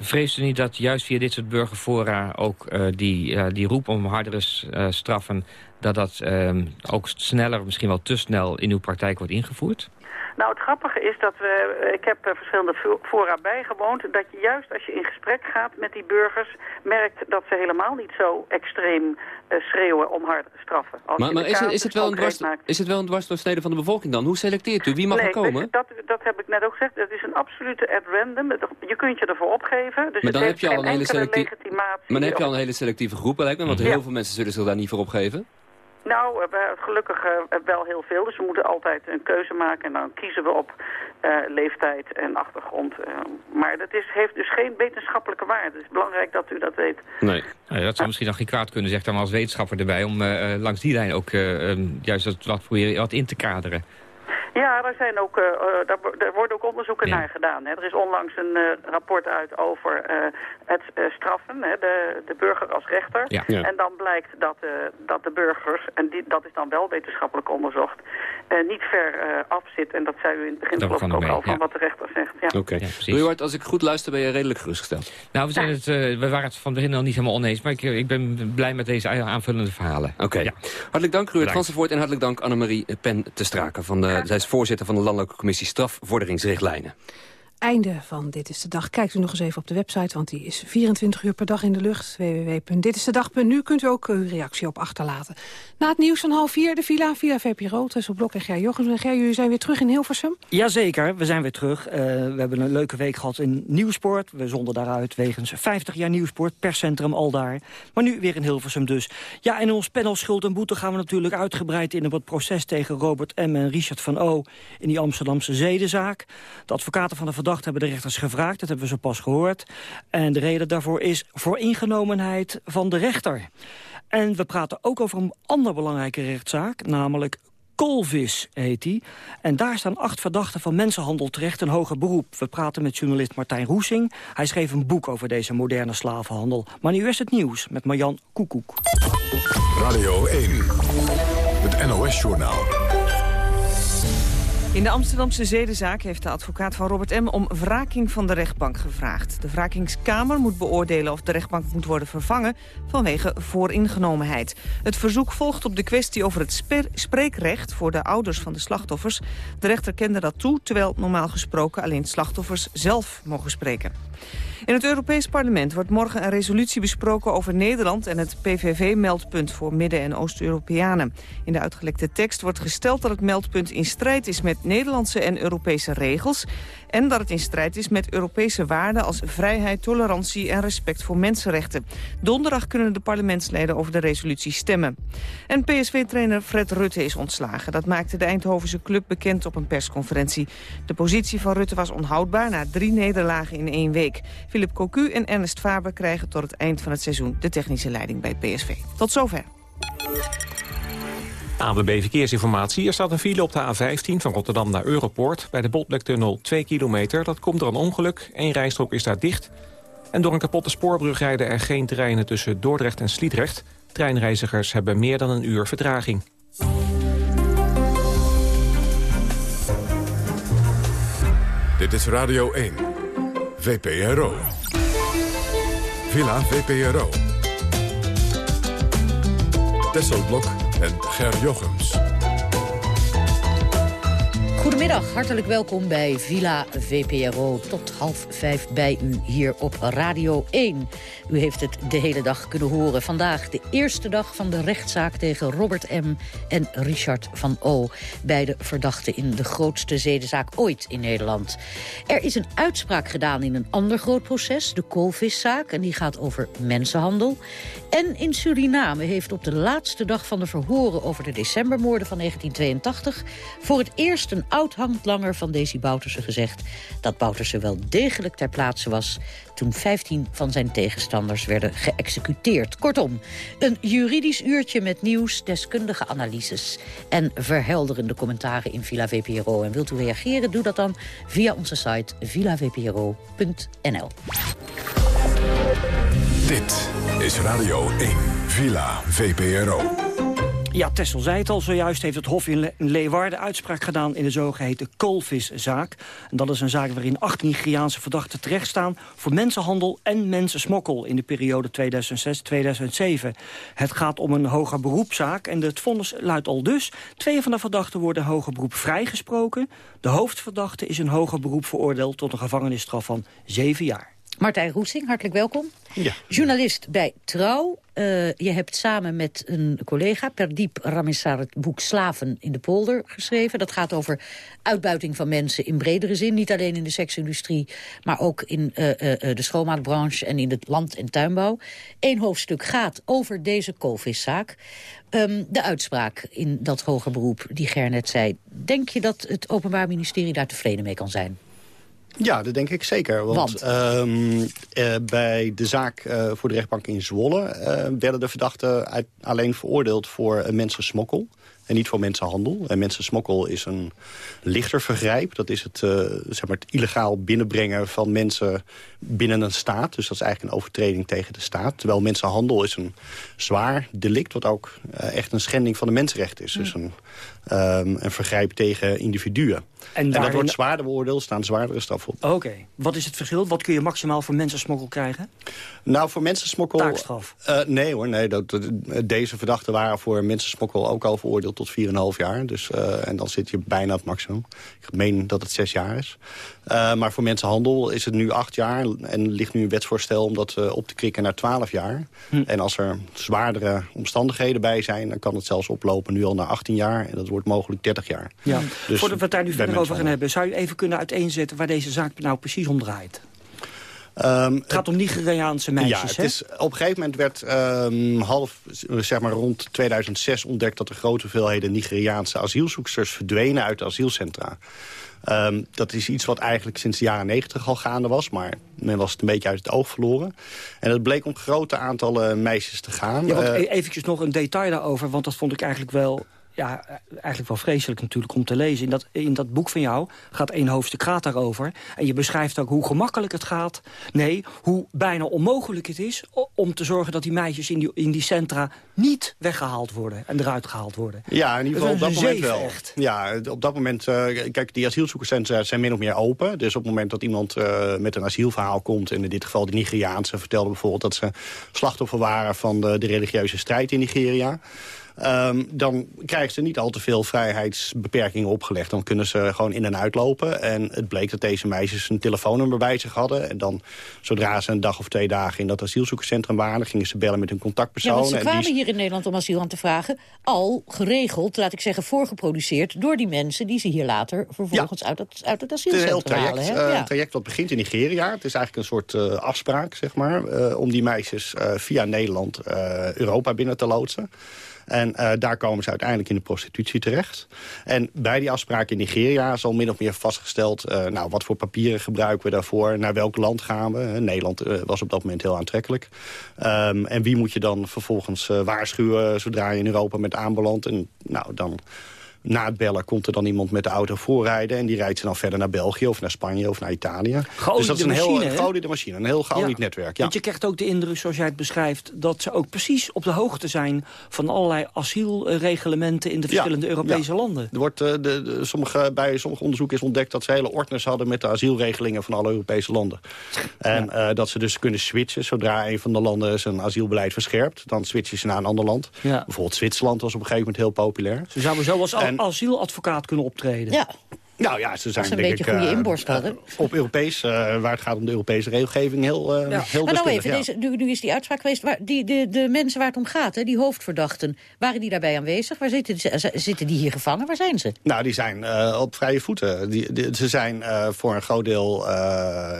S34: Vreest u niet dat juist via dit soort burgerfora ook eh, die, eh, die roep om hardere eh, straffen... dat dat ehm, ook sneller, misschien wel te snel in uw praktijk wordt ingevoerd?
S35: Nou, het grappige is dat we, eh, ik heb verschillende fo- fora bijgewoond, dat je juist als je in gesprek gaat met die burgers, merkt dat ze helemaal niet zo extreem eh, schreeuwen om hardere straffen. Als
S10: Maar, maar is, het, is, het wel een dwars, is het wel een dwarsdoorsnede van de bevolking dan? Hoe selecteert u? Wie mag
S35: nee,
S10: er komen?
S35: dat, dat heb ik net ook gezegd. Het is een absolute at random. Je kunt je erfor opgeven. Dus
S10: Maar dan heb je al een hele selectieve... Maar dan heb je al een hele selectieve groep, lijkt me. Want
S35: Ja.
S10: heel veel mensen zullen zich daar niet voor opgeven.
S35: Nou, we hebben gelukkig eh, wel heel veel. Dus we moeten altijd een keuze maken. En dan kiezen we op eh, leeftijd en achtergrond. eh. maar dat is, heeft dus geen wetenschappelijke waarde. Het is belangrijk dat u dat weet.
S34: Nee. Dat zou misschien nog geen kwaad kunnen, zegt dan als wetenschapper erbij... om eh, eh, langs die lijn ook eh, juist dat wat, proberen, wat in te kaderen.
S35: Ja, daar, zijn ook, eh, eh, daar, wo- daar worden ook onderzoeken
S34: Ja.
S35: naar gedaan. Hè. Er is onlangs een eh, rapport uit over eh, het straffen, hè, de, de burger als rechter.
S34: Ja. Ja.
S35: En dan blijkt dat, eh, dat de burgers, en die, dat is dan wel wetenschappelijk onderzocht, eh, niet ver eh, af zit. En dat zei u in het begin ook
S34: ik
S35: al
S34: mee,
S35: van
S34: ja.
S35: wat de rechter zegt. Ja.
S10: Oké.
S34: precies.
S10: Ruud, als ik goed luister ben je redelijk gerustgesteld.
S34: Nou, we, zijn het, eh, we waren het van het begin al niet helemaal oneens... maar ik, ik ben blij met deze aanvullende verhalen.
S10: Oké. Hartelijk dank Ruud Gansenvoort en hartelijk dank Annemarie Pen te Straken. Van de, is voorzitter van de Landelijke Commissie Strafvorderingsrichtlijnen.
S12: Einde van Dit is de Dag. Kijkt u nog eens even op de website, want die is 24 uur per dag in de lucht. www.ditistedag.nu kunt u ook uw reactie op achterlaten. Na het nieuws van half vier, de Villa, Villa VPRO, Tessel Blok en Ger Jochems. En Ger, jullie zijn weer terug in Hilversum?
S36: Jazeker, we zijn weer terug. Eh, we hebben een leuke week gehad in Nieuwsport. We zonden daaruit wegens 50 jaar Nieuwsport, perscentrum al daar. Maar nu weer in Hilversum dus. Ja, en ons panel Schuld en Boete gaan we natuurlijk uitgebreid in op het proces tegen Robert M. en Richard van O. in die Amsterdamse zedenzaak. De advocaten van de verdachte hebben de rechters gevraagd, dat hebben we zo pas gehoord. En de reden daarvoor is voor ingenomenheid van de rechter. En we praten ook over een andere belangrijke rechtszaak, namelijk Colvis heet die. En daar staan acht verdachten van mensenhandel terecht in hoger beroep. We praten met journalist Martijn Roesing. Hij schreef een boek over deze moderne slavenhandel. Maar nu is het nieuws met Marjan Koekoek.
S31: Radio 1, het NOS-journaal.
S2: In de Amsterdamse zedenzaak heeft de advocaat van Robert M. om wraking van de rechtbank gevraagd. De wrakingskamer moet beoordelen of de rechtbank moet worden vervangen vanwege vooringenomenheid. Het verzoek volgt op de kwestie over het spreekrecht voor de ouders van de slachtoffers. De rechter kende dat toe, terwijl normaal gesproken alleen slachtoffers zelf mogen spreken. In het Europees Parlement wordt morgen een resolutie besproken over Nederland en het PVV-meldpunt voor Midden- en Oost-Europeanen. In de uitgelekte tekst wordt gesteld dat het meldpunt in strijd is met Nederlandse en Europese regels en dat het in strijd is met Europese waarden als vrijheid, tolerantie en respect voor mensenrechten. Donderdag kunnen de parlementsleden over de resolutie stemmen. En PSV-trainer Fred Rutte is ontslagen. Dat maakte de Eindhovense club bekend op een persconferentie. De positie van Rutte was onhoudbaar na drie nederlagen in één week. Philip Cocu en Ernest Faber krijgen tot het eind van het seizoen de technische leiding bij PSV. Tot zover.
S4: ANWB Verkeersinformatie. Er staat een file op de A15 van Rotterdam naar Europoort. Bij de Botlektunnel 2 kilometer. Dat komt door een ongeluk. Eén rijstrook is daar dicht. En door een kapotte spoorbrug rijden er geen treinen tussen Dordrecht en Sliedrecht. Treinreizigers hebben meer dan een uur vertraging.
S31: Dit is Radio 1, VPRO. Villa VPRO. Tesselblok en Ger Jochems.
S37: Goedemiddag, hartelijk welkom bij Villa VPRO. Tot half vijf bij u hier op Radio 1. U heeft het de hele dag kunnen horen. Vandaag de eerste dag van de rechtszaak tegen Robert M. en Richard van O. Beide verdachten in de grootste zedenzaak ooit in Nederland. Er is een uitspraak gedaan in een ander groot proces, de Koolviszaak. En die gaat over mensenhandel. En in Suriname heeft op de laatste dag van de verhoren over de decembermoorden van 1982... voor het eerst een oud-handlanger van Desi Bouterse gezegd... dat Bouterse wel degelijk ter plaatse was toen 15 van zijn tegenstanders werden geëxecuteerd. Kortom, een juridisch uurtje met nieuws, deskundige analyses... en verhelderende commentaren in Villa VPRO. En wilt u reageren, doe dat dan via onze site villavpro.nl.
S31: Dit is Radio 1, Villa VPRO.
S36: Ja, Tessel zei het al zojuist, heeft het Hof in, Le Leeuwarden uitspraak gedaan in de zogeheten koolviszaak. En dat is een zaak waarin acht Nigeriaanse verdachten terechtstaan voor mensenhandel en mensensmokkel in de periode 2006-2007. Het gaat om een hoger beroepszaak en het vonnis luidt al dus. Twee van de verdachten worden hoger beroep vrijgesproken. De hoofdverdachte is in hoger beroep veroordeeld tot een gevangenisstraf van zeven jaar.
S37: Martijn Roesing, hartelijk welkom.
S38: Ja.
S37: Journalist bij Trouw. Uh, je hebt samen met een collega, Perdiep Ramissar, het boek Slaven in de polder geschreven. Dat gaat over uitbuiting van mensen in bredere zin. Niet alleen in de seksindustrie, maar ook in uh, uh, de schoonmaakbranche en in de land- en tuinbouw. Eén hoofdstuk gaat over deze koolviszaak. Um, de uitspraak in dat hoger beroep, die Gernet zei. Denk je dat het Openbaar Ministerie daar tevreden mee kan zijn?
S38: Ja, dat denk ik zeker. Want,
S37: Want?
S38: Um, uh, bij de zaak uh, voor de rechtbank in Zwolle... Uh, werden de verdachten uit, alleen veroordeeld voor mensensmokkel en niet voor mensenhandel. En mensensmokkel is een lichter vergrijp. Dat is het, zeg maar het illegaal binnenbrengen van mensen binnen een staat. Dus dat is eigenlijk een overtreding tegen de staat. Terwijl mensenhandel is een zwaar delict... wat ook echt een schending van de mensenrechten is. Dus een, um, een vergrijp tegen individuen. En, dat wordt zwaarder beoordeeld, staan zwaardere straffen op.
S36: Oké. Okay. Wat is het verschil? Wat kun je maximaal voor mensensmokkel krijgen?
S38: Nou, voor mensensmokkel...
S36: Taakstraf?
S38: Uh, nee hoor, nee. Dat, dat, deze verdachten waren voor mensensmokkel ook al veroordeeld tot 4,5 jaar. Dus, uh, en dan zit je bijna het maximum. Ik meen dat het 6 jaar is. Uh, maar voor mensenhandel is het nu 8 jaar. En ligt nu een wetsvoorstel om dat uh, op te krikken naar 12 jaar. Hm. En als er zwaardere omstandigheden bij zijn... dan kan het zelfs oplopen nu al naar 18 jaar. En dat wordt mogelijk 30 jaar.
S36: Ja. Dus Voordat we het daar nu verder over gaan hebben... zou je even kunnen uiteenzetten waar deze zaak nou precies om draait?
S38: Um,
S36: het gaat om Nigeriaanse meisjes,
S38: Ja, het is, op een gegeven moment werd um, half, zeg maar rond 2006 ontdekt... dat er grote hoeveelheden Nigeriaanse asielzoekers verdwenen uit de asielcentra. Um, dat is iets wat eigenlijk sinds de jaren 90 al gaande was. Maar men was het een beetje uit het oog verloren. En het bleek om grote aantallen meisjes te gaan.
S36: Ja, want uh, eventjes nog een detail daarover. Want dat vond ik eigenlijk wel ja, eigenlijk wel vreselijk natuurlijk om te lezen. In dat, in dat boek van jou gaat één hoofdstuk gaat daarover. En je beschrijft ook hoe gemakkelijk het gaat. Nee, hoe bijna onmogelijk het is om te zorgen dat die meisjes in die, in die centra niet weggehaald worden en eruit gehaald worden.
S38: Ja, in ieder geval op dat moment wel.
S36: Echt.
S38: Ja, op dat moment, uh, kijk, die asielzoekerscentra zijn min of meer open. Dus op het moment dat iemand uh, met een asielverhaal komt, en in dit geval de Nigeriaanse, vertelde bijvoorbeeld dat ze slachtoffer waren van de, de religieuze strijd in Nigeria. Um, dan krijgen ze niet al te veel vrijheidsbeperkingen opgelegd. Dan kunnen ze gewoon in en uitlopen. En het bleek dat deze meisjes een telefoonnummer bij zich hadden. En dan, zodra ze een dag of twee dagen in dat asielzoekerscentrum waren... gingen ze bellen met hun contactpersoon.
S37: Ja, want ze kwamen die... hier in Nederland om asiel aan te vragen... al geregeld, laat ik zeggen, voorgeproduceerd... door die mensen die ze hier later vervolgens ja. uit, het, uit het asielcentrum
S38: halen. Het is een heel traject, uh, traject dat begint in Nigeria. Het is eigenlijk een soort uh, afspraak, zeg maar... Uh, om die meisjes via Nederland Europa binnen te loodsen. En uh, daar komen ze uiteindelijk in de prostitutie terecht. En bij die afspraak in Nigeria is al min of meer vastgesteld... Uh, nou, wat voor papieren gebruiken we daarvoor? Naar welk land gaan we? Nederland was op dat moment heel aantrekkelijk. Um, en wie moet je dan vervolgens waarschuwen zodra je in Europa met aanbelandt? En nou, dan na het bellen komt er dan iemand met de auto voorrijden... en die rijdt ze dan verder naar België of naar Spanje of naar Italië. Dus dat is een
S36: machine,
S38: heel geoliede machine, een heel ja. netwerk. Ja.
S36: Want je krijgt ook de indruk, zoals jij het beschrijft... dat ze ook precies op de hoogte zijn van allerlei asielreglementen... in de verschillende
S38: ja,
S36: Europese
S38: ja.
S36: landen.
S38: Er wordt, uh, de, de, sommige, bij sommige onderzoek is ontdekt dat ze hele ordners hadden... met de asielregelingen van alle Europese landen. En uh, dat ze dus kunnen switchen zodra een van de landen zijn asielbeleid verscherpt. Dan switchen ze naar een ander land. Bijvoorbeeld Zwitserland was op een gegeven moment heel populair.
S36: Ze zouden zo als en, asieladvocaat kunnen optreden.
S37: Ja.
S38: Nou ja, ze zijn
S37: een
S38: denk
S37: beetje
S38: ik,
S37: goede
S38: eh,
S37: inborst,
S38: eh, op Europees, eh, waar het gaat om de Europese regelgeving, heel, eh heel
S37: Maar nou even,
S38: ja.
S37: deze, nu, nu is die uitspraak geweest. Waar, die, de, de mensen waar het om gaat, hè, die hoofdverdachten, waren die daarbij aanwezig? Waar zitten, ze- zitten die hier gevangen? Waar zijn ze?
S38: Nou, die zijn eh, op vrije voeten. Die, die- ze zijn eh, voor een groot deel... eh,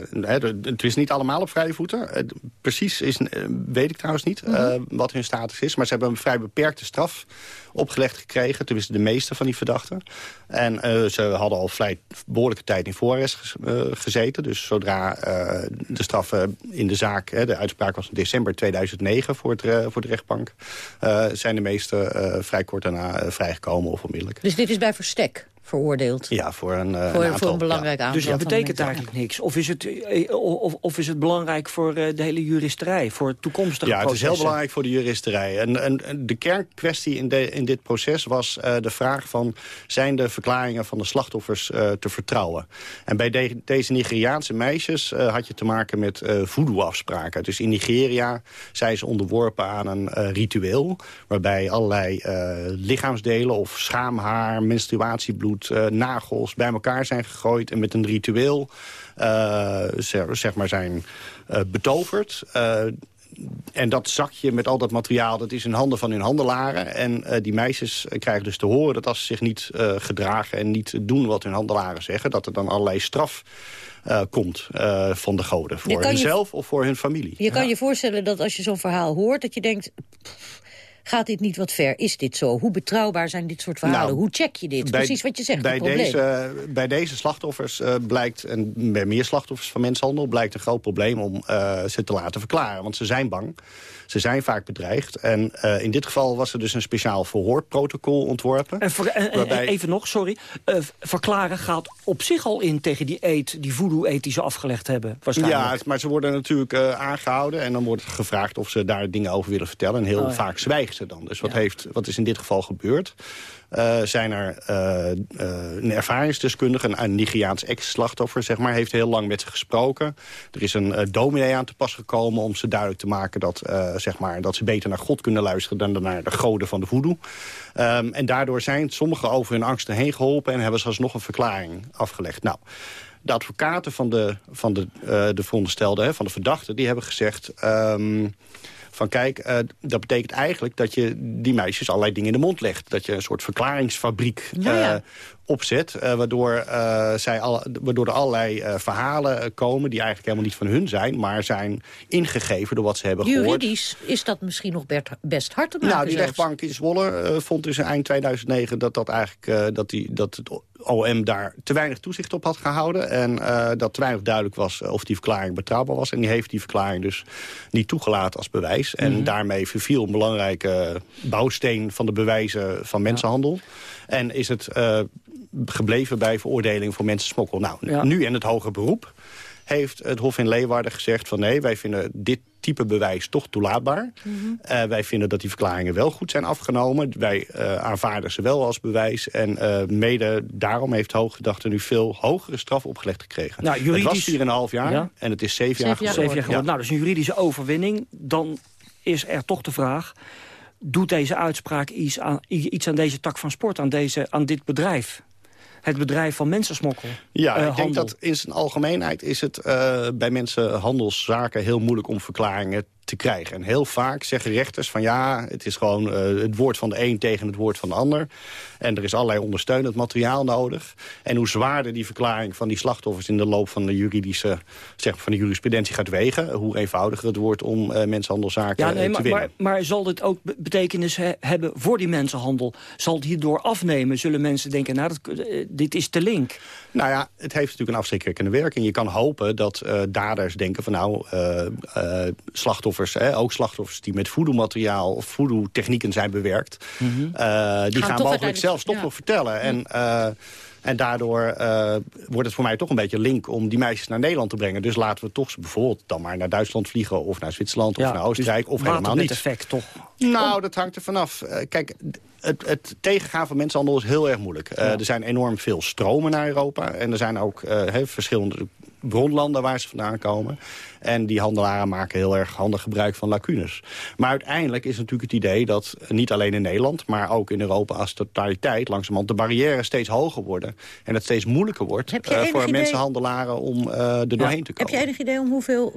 S38: het is niet allemaal op vrije voeten. Precies is, weet ik trouwens niet
S37: Mhm.
S38: eh, wat hun status is. Maar ze hebben een vrij beperkte straf opgelegd gekregen. Tenminste, de meeste van die verdachten. En eh, ze hadden al vrij behoorlijke tijd in voorarrest eh, gezeten. Dus zodra eh, de straffen in de zaak... De uitspraak was in december 2009 voor, het, voor de rechtbank... zijn de meeste vrij kort daarna vrijgekomen of onmiddellijk.
S37: Dus dit is bij verstek veroordeeld?
S38: Ja, voor een, eh,
S37: Voor-
S38: een
S37: voor
S38: aantal,
S37: een belangrijk
S38: ja.
S37: aantal.
S36: Dus dat betekent
S37: mensen.
S36: eigenlijk niks. Of is het, eh, of, of is het belangrijk voor eh, de hele juristerij, voor toekomstige
S38: Ja, het is heel belangrijk voor de juristerij. En, en, en de kernkwestie in, de, in dit proces was eh, de vraag van... zijn de verklaringen van de slachtoffers eh, te vertrouwen? En bij de- deze Nigeriaanse meisjes eh, had je te maken met eh voodoo-afspraken. Dus in Nigeria zijn ze onderworpen aan een eh, ritueel... waarbij allerlei eh, lichaamsdelen of schaamhaar, menstruatiebloed, eh, nagels... bij elkaar zijn gegooid en met een ritueel eh, zeg, maar zijn eh, betoverd... En dat zakje met al dat materiaal, dat is in handen van hun handelaren. En die meisjes krijgen dus te horen dat als ze zich niet gedragen... en niet doen wat hun handelaren zeggen... dat er dan allerlei straf komt van de goden. Voor
S37: je-
S38: hunzelf of voor hun familie.
S37: Je kan je voorstellen dat als je zo'n verhaal hoort... dat je denkt, pff, gaat dit niet wat ver? Is dit zo? Hoe betrouwbaar zijn dit soort verhalen?
S38: Nou,
S37: Hoe check je dit?
S38: bij-
S37: Precies wat je zegt,
S38: bij. Deze, bij deze slachtoffers eh, blijkt, en bij meer slachtoffers van mensenhandel... blijkt een groot probleem om eh, ze te laten verklaren. Want ze zijn bang, ze zijn vaak bedreigd. En eh, in dit geval was er dus een speciaal verhoorprotocol ontworpen.
S36: En, en-
S38: waarbij-
S36: even nog, sorry. eh, verklaren gaat op zich al in tegen die eet, die voodoo-eet die ze afgelegd hebben. Waarschijnlijk.
S38: Ja, maar ze worden natuurlijk eh, aangehouden en dan wordt gevraagd of ze daar dingen over willen vertellen. En heel
S36: Oh, ja.
S38: vaak zwijgen ze dan. Dus wat, heeft, wat is in dit geval gebeurd? Eh, zijn er eh, eh, een ervaringsdeskundige, een, Nigeriaans ex-slachtoffer, zeg maar, heeft heel lang met ze gesproken. Er is een dominee aan te pas gekomen om ze duidelijk te maken dat, zeg maar, dat ze beter naar God kunnen luisteren dan naar de goden van de voodoo. Ehm, en daardoor zijn sommigen over hun angsten heen geholpen en hebben ze alsnog een verklaring afgelegd. Nou, de advocaten van de, van de, eh de veronderstelde, hè, van de verdachte, die hebben gezegd... ehm, van kijk, eh, dat betekent eigenlijk dat je die meisjes allerlei dingen in de mond legt. Dat je een soort verklaringsfabriek
S37: Ja, ja.
S38: Opzet. eh, waardoor, eh, zij alle, waardoor er allerlei eh, verhalen komen die eigenlijk helemaal niet van hun zijn. Maar zijn ingegeven door wat ze hebben gehoord.
S37: Juridisch is dat misschien nog best, hard te maken
S38: Nou, die
S37: zelfs.
S38: rechtbank in Zwolle vond dus eind 2009 dat, dat, eigenlijk, dat, die, dat het OM daar te weinig toezicht op had gehouden. En dat te weinig duidelijk was of die verklaring betrouwbaar was. En die heeft die verklaring dus niet toegelaten als bewijs. En
S37: Mhm.
S38: daarmee verviel een belangrijke bouwsteen van de bewijzen van mensenhandel. En is het eh, gebleven bij veroordeling voor mensensmokkel. Nou,
S36: Ja.
S38: nu in het hoger beroep heeft het Hof in Leeuwarden gezegd van nee, wij vinden dit type bewijs toch toelaatbaar. Eh, wij vinden dat die verklaringen wel goed zijn afgenomen. Wij eh, aanvaarden ze wel als bewijs. En mede daarom heeft Hooggedachte nu veel hogere straf opgelegd gekregen.
S36: Nou,
S38: Het was
S36: juridisch-
S38: 4,5 jaar
S36: Ja.
S38: en het is 7 jaar
S37: Zeven jaar
S38: geworden.
S36: Zeven jaar geworden. Nou, dat is een juridische overwinning. Dan is er toch de vraag... doet deze uitspraak iets aan, iets aan deze tak van sport, aan, deze, aan dit bedrijf? Het bedrijf van mensensmokkel.
S38: Ja,
S36: eh,
S38: ik denk dat in zijn algemeenheid is het eh, bij mensen handelszaken heel moeilijk om verklaringen te krijgen. En heel vaak zeggen rechters van ja, het is gewoon eh, het woord van de een tegen het woord van de ander. En er is allerlei ondersteunend materiaal nodig. En hoe zwaarder die verklaring van die slachtoffers in de loop van de juridische, zeg maar, van de jurisprudentie gaat wegen, hoe eenvoudiger het wordt om eh, mensenhandelzaken
S36: Ja, nee,
S38: eh, te
S36: maar,
S38: winnen.
S36: maar, maar zal dit ook be- betekenis he- hebben voor die mensenhandel? Zal het hierdoor afnemen? Zullen mensen denken, nou, dat, dit is te link?
S38: Nou ja, het heeft natuurlijk een afschrikwekkende werking. Je kan hopen dat daders denken van nou, eh, slachtoffers, hè, ook slachtoffers die met voodoo-materiaal of voodoo-technieken zijn bewerkt, eh, die gaan mogelijk zelfs toch
S37: ja.
S38: nog vertellen. En, eh, en daardoor eh, wordt het voor mij toch een beetje link om die meisjes naar Nederland te brengen. Dus laten we toch bijvoorbeeld dan maar naar Duitsland vliegen of naar Zwitserland of
S36: Ja,
S38: naar Oostenrijk
S36: dus
S38: of helemaal niet.
S36: effect toch?
S38: Nou, dat hangt er vanaf. Kijk, het, het tegengaan van mensenhandel is heel erg moeilijk. Eh. Er zijn enorm veel stromen naar Europa. En er zijn ook eh, verschillende bronlanden waar ze vandaan komen. En die handelaren maken heel erg handig gebruik van lacunes. Maar uiteindelijk is natuurlijk het idee dat niet alleen in Nederland... maar ook in Europa als totaliteit langzamerhand de barrières steeds hoger worden. En het steeds moeilijker wordt uh, voor idee... mensenhandelaren om uh, er doorheen te komen.
S37: Heb je enig idee om hoeveel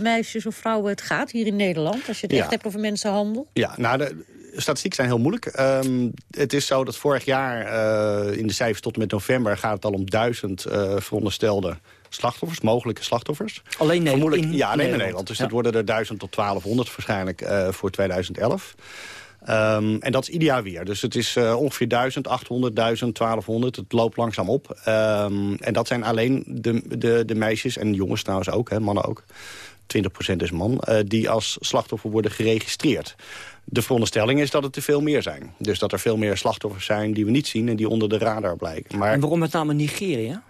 S37: meisjes of vrouwen het gaat hier in Nederland? Als je het ja. echt hebt over mensenhandel?
S38: Ja, nou... De, statistiek zijn heel moeilijk. Um, het is zo dat vorig jaar uh, in de cijfers tot en met november... gaat het al om duizend uh, veronderstelde slachtoffers, mogelijke slachtoffers.
S36: Alleen Nederland? In
S38: ja, alleen in Nederland. Dus ja. dat worden er 1000 tot 1200 waarschijnlijk uh, voor 2011. Um, en dat is ieder jaar weer. Dus het is uh, ongeveer 1000, 800, 1000, 1200. Het loopt langzaam op. Um, en dat zijn alleen de, de, de meisjes en jongens trouwens ook, hè, mannen ook. 20% is man, uh, die als slachtoffer worden geregistreerd. De veronderstelling is dat het er veel meer zijn. Dus dat er veel meer slachtoffers zijn die we niet zien... en die onder de radar blijken. Maar...
S36: En waarom met name Nigeria?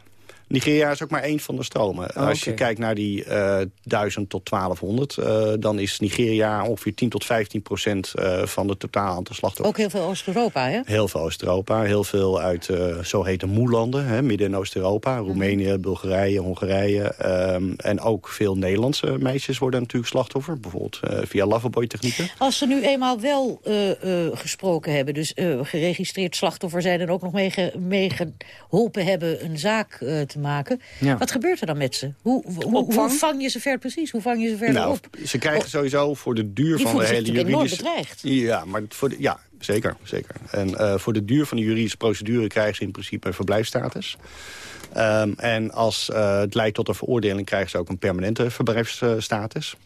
S38: Nigeria is ook maar één van de stromen. Oh, Als je kijkt naar die uh, 1000 tot 1200... Uh, dan is Nigeria ongeveer 10 tot 15 procent uh, van het totaal aantal slachtoffers.
S37: Ook heel veel Oost-Europa, hè?
S38: Heel veel Oost-Europa. Heel veel uit uh, zogeheten moelanden, Midden- en Oost-Europa. Mm Roemenië, Bulgarije, Hongarije. Um, en ook veel Nederlandse meisjes worden natuurlijk slachtoffer. Bijvoorbeeld uh, via loverboy-technieken.
S37: Als ze nu eenmaal wel uh, uh, gesproken hebben... dus geregistreerd slachtoffer zijn... en ook nog meegeholpen mee hebben een zaak te maken. Ja. Wat gebeurt er dan met ze? Hoe, hoe, hoe vang je ze ver precies? Hoe vang je ze verder
S38: nou,
S37: op?
S38: Ze krijgen sowieso voor de duur
S37: Die
S38: van de hele
S37: juridische... bedreigd.
S38: Ja, maar voor de, ja, zeker. zeker. En uh, voor de duur van de juridische procedure krijgen ze in principe een verblijfstatus. Um, en als uh, het leidt tot een veroordeling krijgen ze ook een permanente verblijfsstatus.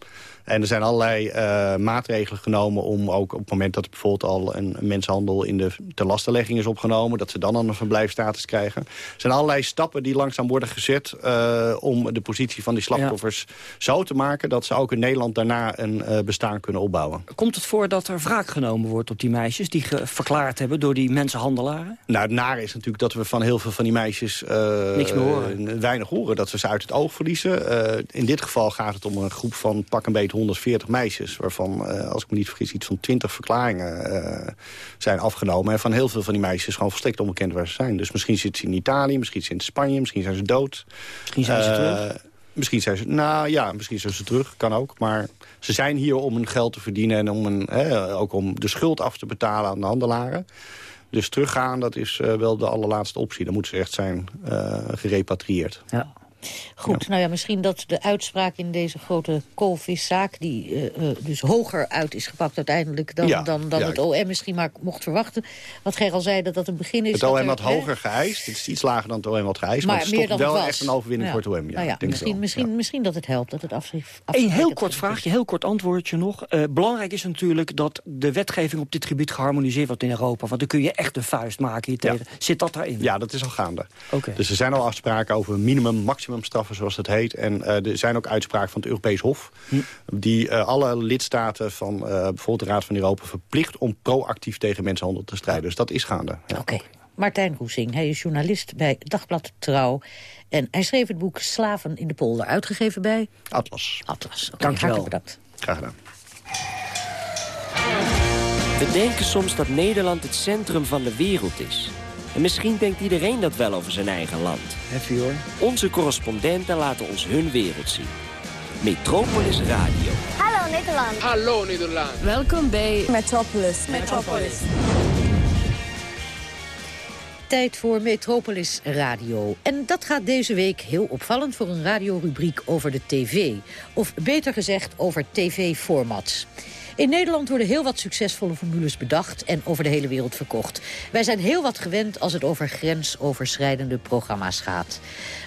S38: En er zijn allerlei uh, maatregelen genomen om ook op het moment dat er bijvoorbeeld al een, mensenhandel in de ter lastenlegging is opgenomen, dat ze dan al een verblijfstatus krijgen. Er zijn allerlei stappen die langzaam worden gezet uh, om de positie van die slachtoffers ja. zo te maken dat ze ook in Nederland daarna een uh, bestaan kunnen opbouwen.
S36: Komt het voor dat er wraak genomen wordt op die meisjes die verklaard hebben door die mensenhandelaren?
S38: Nou, het nare is natuurlijk dat we van heel veel van die meisjes
S36: Niks meer horen.
S38: weinig horen. Dat we ze uit het oog verliezen. in dit geval gaat het om een groep van pak een beetje 140 meisjes... waarvan, uh, als ik me niet vergis, iets van 20 verklaringen uh, zijn afgenomen. En van heel veel van die meisjes gewoon volstrekt onbekend waar ze zijn. Dus misschien zitten ze in Italië, misschien zitten ze in Spanje, misschien zijn ze dood.
S36: Misschien zijn ze uh, terug?
S38: Misschien zijn ze, nou ja, misschien zijn ze terug, kan ook. Maar ze zijn hier om hun geld te verdienen en om een, hè, ook om de schuld af te betalen aan de handelaren. Dus teruggaan, dat is uh, wel de allerlaatste optie. Dan moeten ze echt zijn uh, gerepatrieerd.
S37: Ja. Goed, ja. nou ja, misschien dat de uitspraak in deze grote koolviszaak... die uh, dus hoger uit is gepakt uiteindelijk dan, ja, dan, dan het OM misschien maar mocht verwachten. Wat Gij al zei, dat dat een begin is.
S38: Het OM had hoger geëist. Het is iets lager dan het OM had geëist. Maar, maar het is wel echt een overwinning voor het OM. Ja,
S37: nou ja, misschien, misschien, misschien dat het helpt, dat het afschrift.
S36: Een heel kort vraagje, heel kort antwoordje nog. Uh, belangrijk is natuurlijk dat de wetgeving op dit gebied geharmoniseerd wordt in Europa. Want dan kun je echt een vuist maken hier tegen. Zit dat daarin?
S38: Ja, dat is al gaande.
S36: Okay.
S38: Dus er zijn al afspraken over minimum, maximumstraffen zoals dat heet. En uh, er zijn ook uitspraken van het Europees Hof... Hm. die uh, alle lidstaten van uh, bijvoorbeeld de Raad van Europa... verplicht om proactief tegen mensenhandel te strijden. Dus dat is gaande.
S37: Ja. Oké. Okay. Martijn Roesing, hij is journalist bij Dagblad Trouw. En hij schreef het boek Slaven in de polder, uitgegeven bij...
S38: Atlas.
S37: Atlas.
S36: Okay, Dank je wel.
S37: bedankt.
S38: Graag gedaan.
S39: We denken soms dat Nederland het centrum van de wereld is... En misschien denkt iedereen dat wel over zijn eigen land.
S36: Heffie hoor.
S39: Onze correspondenten laten ons hun wereld zien. Metropolis Radio.
S40: Hallo Nederland.
S41: Hallo Nederland.
S40: Welkom bij Metropolis. Metropolis.
S37: Tijd voor Metropolis Radio. En dat gaat deze week heel opvallend voor een radiorubriek over de tv. Of beter gezegd over tv-formats. In Nederland worden heel wat succesvolle formules bedacht en over de hele wereld verkocht. Wij zijn heel wat gewend als het over grensoverschrijdende programma's gaat.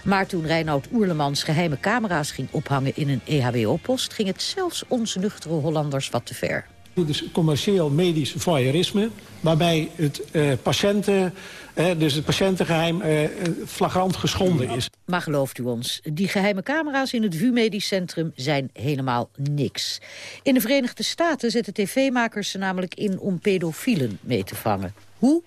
S37: Maar toen Reinoud Oerlemans geheime camera's ging ophangen in een EHBO-post... ging het zelfs onze nuchtere Hollanders wat te ver.
S42: Dit is commercieel medisch voyeurisme, waarbij het uh, patiënten, dus het patiëntengeheim uh, flagrant geschonden is.
S37: Maar gelooft u ons, die geheime camera's in het VU Medisch Centrum zijn helemaal niks. In de Verenigde Staten zetten tv-makers ze namelijk in om pedofielen mee te vangen. Hoe?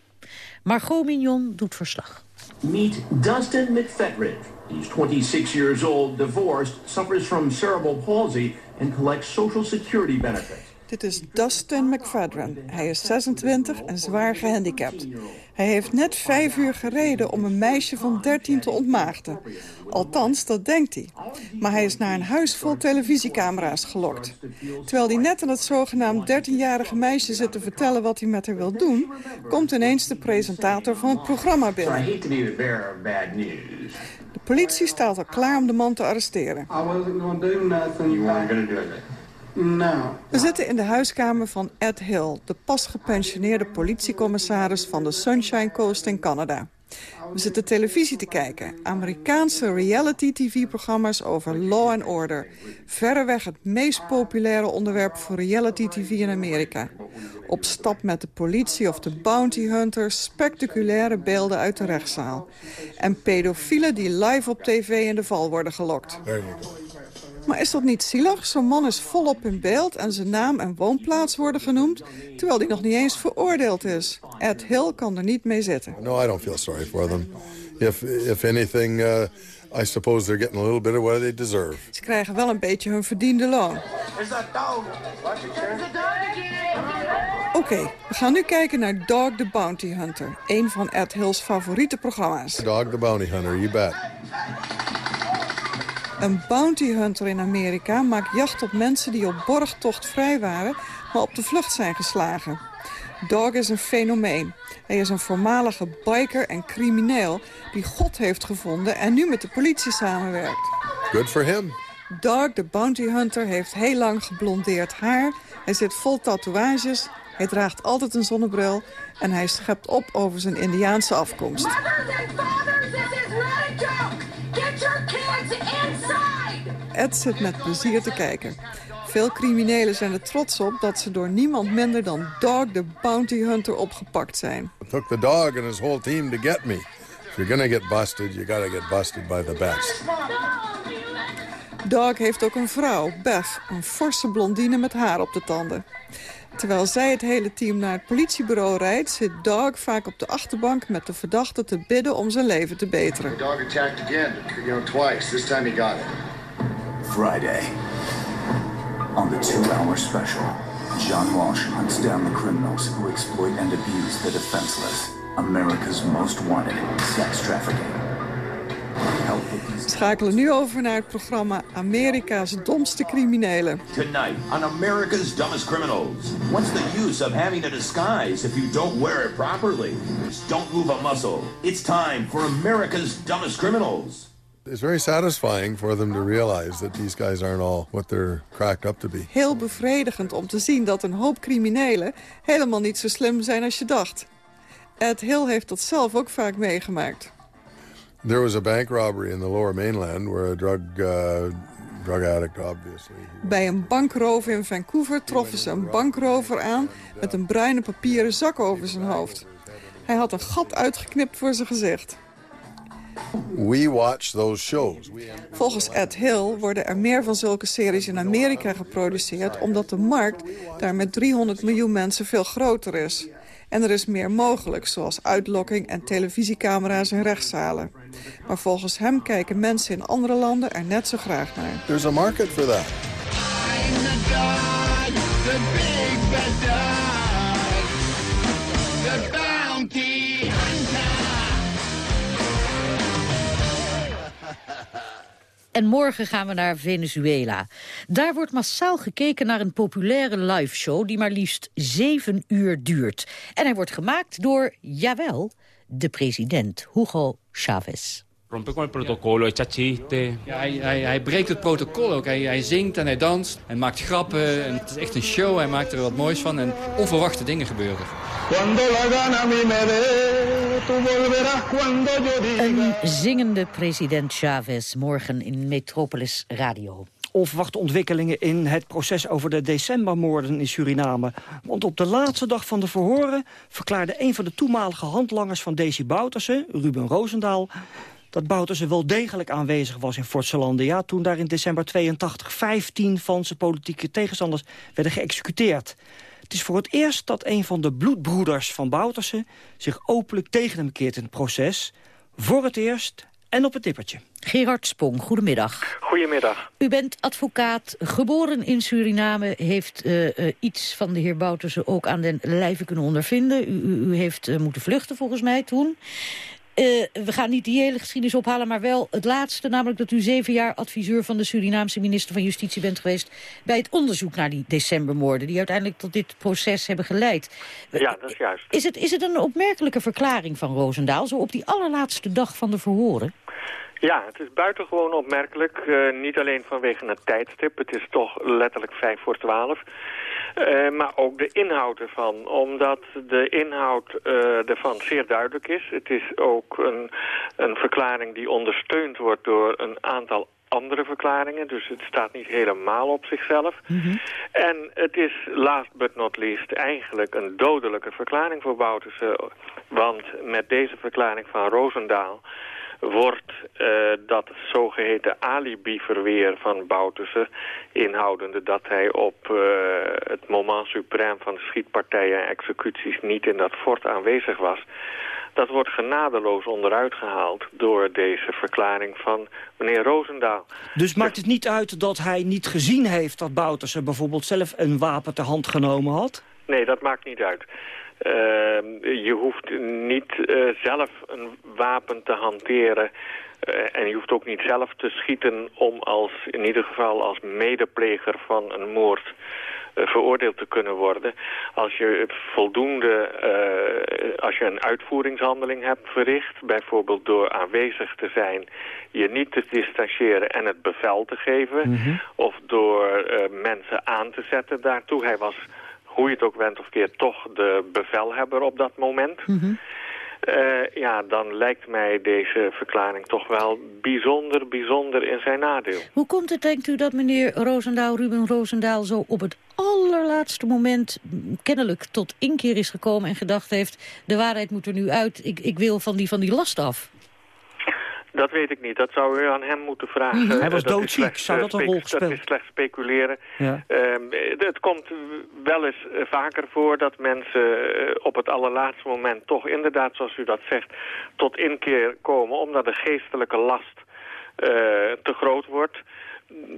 S37: Margot Mignon doet verslag.
S43: Meet Dustin McFetridge. He's 26 years old, divorced, suffers from cerebral palsy and collects social security benefits.
S44: Dit is Dustin McFadden. Hij is 26 en zwaar gehandicapt. Hij heeft net vijf uur gereden om een meisje van 13 te ontmaagden. Althans, dat denkt hij. Maar hij is naar een huis vol televisiecamera's gelokt. Terwijl hij net aan het zogenaamd 13-jarige meisje zit te vertellen wat hij met haar wil doen... komt ineens de presentator van het programma binnen. De politie staat al klaar om de man te arresteren. We zitten in de huiskamer van Ed Hill, de pas gepensioneerde politiecommissaris van de Sunshine Coast in Canada. We zitten televisie te kijken. Amerikaanse reality-tv-programma's over law and order. Verreweg het meest populaire onderwerp voor reality-tv in Amerika. Op stap met de politie of de bounty hunters. Spectaculaire beelden uit de rechtszaal. En pedofielen die live op tv in de val worden gelokt. Maar is dat niet zielig? Zo'n man is volop in beeld en zijn naam en woonplaats worden genoemd... terwijl hij nog niet eens veroordeeld is. Ed Hill kan er niet mee zitten.
S45: No, I don't feel sorry for them. If, if anything, uh, I suppose they're getting a little bit of what they deserve.
S44: Ze krijgen wel een beetje hun verdiende loon. Oké, we gaan nu kijken naar Dog the Bounty Hunter. Een van Ed Hill's favoriete programma's.
S45: Dog the Bounty Hunter, you bet.
S44: Een bounty hunter in Amerika maakt jacht op mensen die op borgtocht vrij waren... maar op de vlucht zijn geslagen. Dog is een fenomeen. Hij is een voormalige biker en crimineel die God heeft gevonden... en nu met de politie samenwerkt.
S45: Good for him.
S44: Dog, de bounty hunter, heeft heel lang geblondeerd haar. Hij zit vol tatoeages. Hij draagt altijd een zonnebril. En hij schept op over zijn Indiaanse afkomst. Ed zit met plezier te kijken. Veel criminelen zijn er trots op dat ze door niemand minder dan Dog the Bounty Hunter opgepakt zijn.
S45: It took the dog and his whole team to get me. If you're gonna get busted, you gotta get busted by the best.
S44: Dog heeft ook een vrouw, Beth, een forse blondine met haar op de tanden. Terwijl zij het hele team naar het politiebureau rijdt... zit Dog vaak op de achterbank met de verdachte te bidden om zijn leven te beteren.
S46: Dog attacked again, you know, twice. This time he got it.
S41: Friday. On the two-hour special, John Walsh hunts down the criminals who exploit and abuse the defenseless. America's most wanted sex trafficking.
S44: We schakelen nu over naar het programma Amerika's domste criminelen.
S43: Tonight on America's Dumbest Criminals. What's the use of having a disguise if you don't wear it properly? Just don't move a muscle. It's time for America's Dumbest Criminals.
S45: It's very satisfying for them to realize that these guys aren't all what they're cracked up to be.
S44: Heel bevredigend om te zien dat een hoop criminelen helemaal niet zo slim zijn als je dacht. Ed Hill heeft dat zelf ook vaak meegemaakt.
S45: There was a bank robbery in the lower mainland where a drug, uh, drug addict, obviously.
S44: Bij een bankroof in Vancouver troffen ze een bankrover aan met een bruine papieren zak over zijn hoofd. Hij had een gat uitgeknipt voor zijn gezicht.
S45: We watch those shows.
S44: Volgens Ed Hill worden er meer van zulke series in Amerika geproduceerd... omdat de markt daar met 300 miljoen mensen veel groter is. En er is meer mogelijk, zoals uitlokking en televisiecamera's in rechtszalen. Maar volgens hem kijken mensen in andere landen er net zo graag naar.
S45: There's a market for that.
S37: En morgen gaan we naar Venezuela. Daar wordt massaal gekeken naar een populaire liveshow... die maar liefst zeven uur duurt. En hij wordt gemaakt door, jawel, de president Hugo Chavez.
S47: Rompe con el protocolo, echa chiste.
S48: Ja, hij, hij, hij breekt het protocol ook. Hij, hij zingt en hij danst en maakt grappen. En het is echt een show. Hij maakt er wat moois van. En onverwachte dingen gebeuren.
S37: Een zingende president Chavez morgen in Metropolis Radio.
S36: Onverwachte ontwikkelingen in het proces over de decembermoorden in Suriname. Want op de laatste dag van de verhoren verklaarde een van de toenmalige handlangers van Desi Bouterse, Ruben Roosendaal, dat Bouterse wel degelijk aanwezig was in Fort Zeelandia... toen daar in december 82 15 van zijn politieke tegenstanders werden geëxecuteerd. Het is voor het eerst dat een van de bloedbroeders van Bouterse... zich openlijk tegen hem keert in het proces. Voor het eerst en op het tippertje.
S37: Gerard Spong, goedemiddag.
S49: Goedemiddag.
S37: U bent advocaat, geboren in Suriname, heeft uh, uh, iets van de heer Bouterse ook aan den lijve kunnen ondervinden. U, u, u heeft uh, moeten vluchten volgens mij toen. Uh, we gaan niet die hele geschiedenis ophalen, maar wel het laatste. Namelijk dat u zeven jaar adviseur van de Surinaamse minister van Justitie bent geweest... bij het onderzoek naar die decembermoorden... die uiteindelijk tot dit proces hebben geleid.
S49: Ja, dat is juist.
S37: Is het, is het een opmerkelijke verklaring van Roosendaal... zo op die allerlaatste dag van de verhoren?
S49: Ja, het is buitengewoon opmerkelijk. Uh, niet alleen vanwege het tijdstip. Het is toch letterlijk vijf voor twaalf. Uh, maar ook de inhoud ervan. Omdat de inhoud uh, ervan zeer duidelijk is. Het is ook een, een verklaring die ondersteund wordt door een aantal andere verklaringen. Dus het staat niet helemaal op zichzelf. Mm -hmm. En het is last but not least eigenlijk een dodelijke verklaring voor Bouterse. Want met deze verklaring van Roosendaal wordt uh, dat zogeheten alibi-verweer van Bouterse... inhoudende dat hij op uh, het moment suprême van de schietpartijen en executies... niet in dat fort aanwezig was... dat wordt genadeloos onderuit gehaald door deze verklaring van meneer Roosendaal.
S36: Dus maakt het niet uit dat hij niet gezien heeft dat Bouterse bijvoorbeeld zelf een wapen ter hand genomen had?
S49: Nee, dat maakt niet uit. Uh, je hoeft niet uh, zelf een wapen te hanteren uh, en je hoeft ook niet zelf te schieten om als, in ieder geval als medepleger van een moord veroordeeld te kunnen worden. Als je voldoende, als je een uitvoeringshandeling hebt verricht, bijvoorbeeld door aanwezig te zijn, je niet te distancieren en het bevel te geven, mm -hmm. of door mensen aan te zetten daartoe. Hij was hoe je het ook went of keert, toch de bevelhebber op dat moment. Mm -hmm. uh, ja, dan lijkt mij deze verklaring toch wel bijzonder, bijzonder in zijn nadeel.
S37: Hoe komt het, denkt u, dat meneer Roosendaal, Ruben Roosendaal... zo op het allerlaatste moment kennelijk tot inkeer is gekomen... en gedacht heeft, de waarheid moet er nu uit, ik, ik wil van die, van die last af?
S49: Dat weet ik niet. Dat zou u aan hem moeten vragen.
S36: Mm -hmm. Hij was doodziek. Zou dat een rol gespeeld?
S49: Dat is slecht speculeren. Ja. Um, het komt wel eens vaker voor dat mensen op het allerlaatste moment toch inderdaad, zoals u dat zegt, tot inkeer komen omdat de geestelijke last uh, te groot wordt.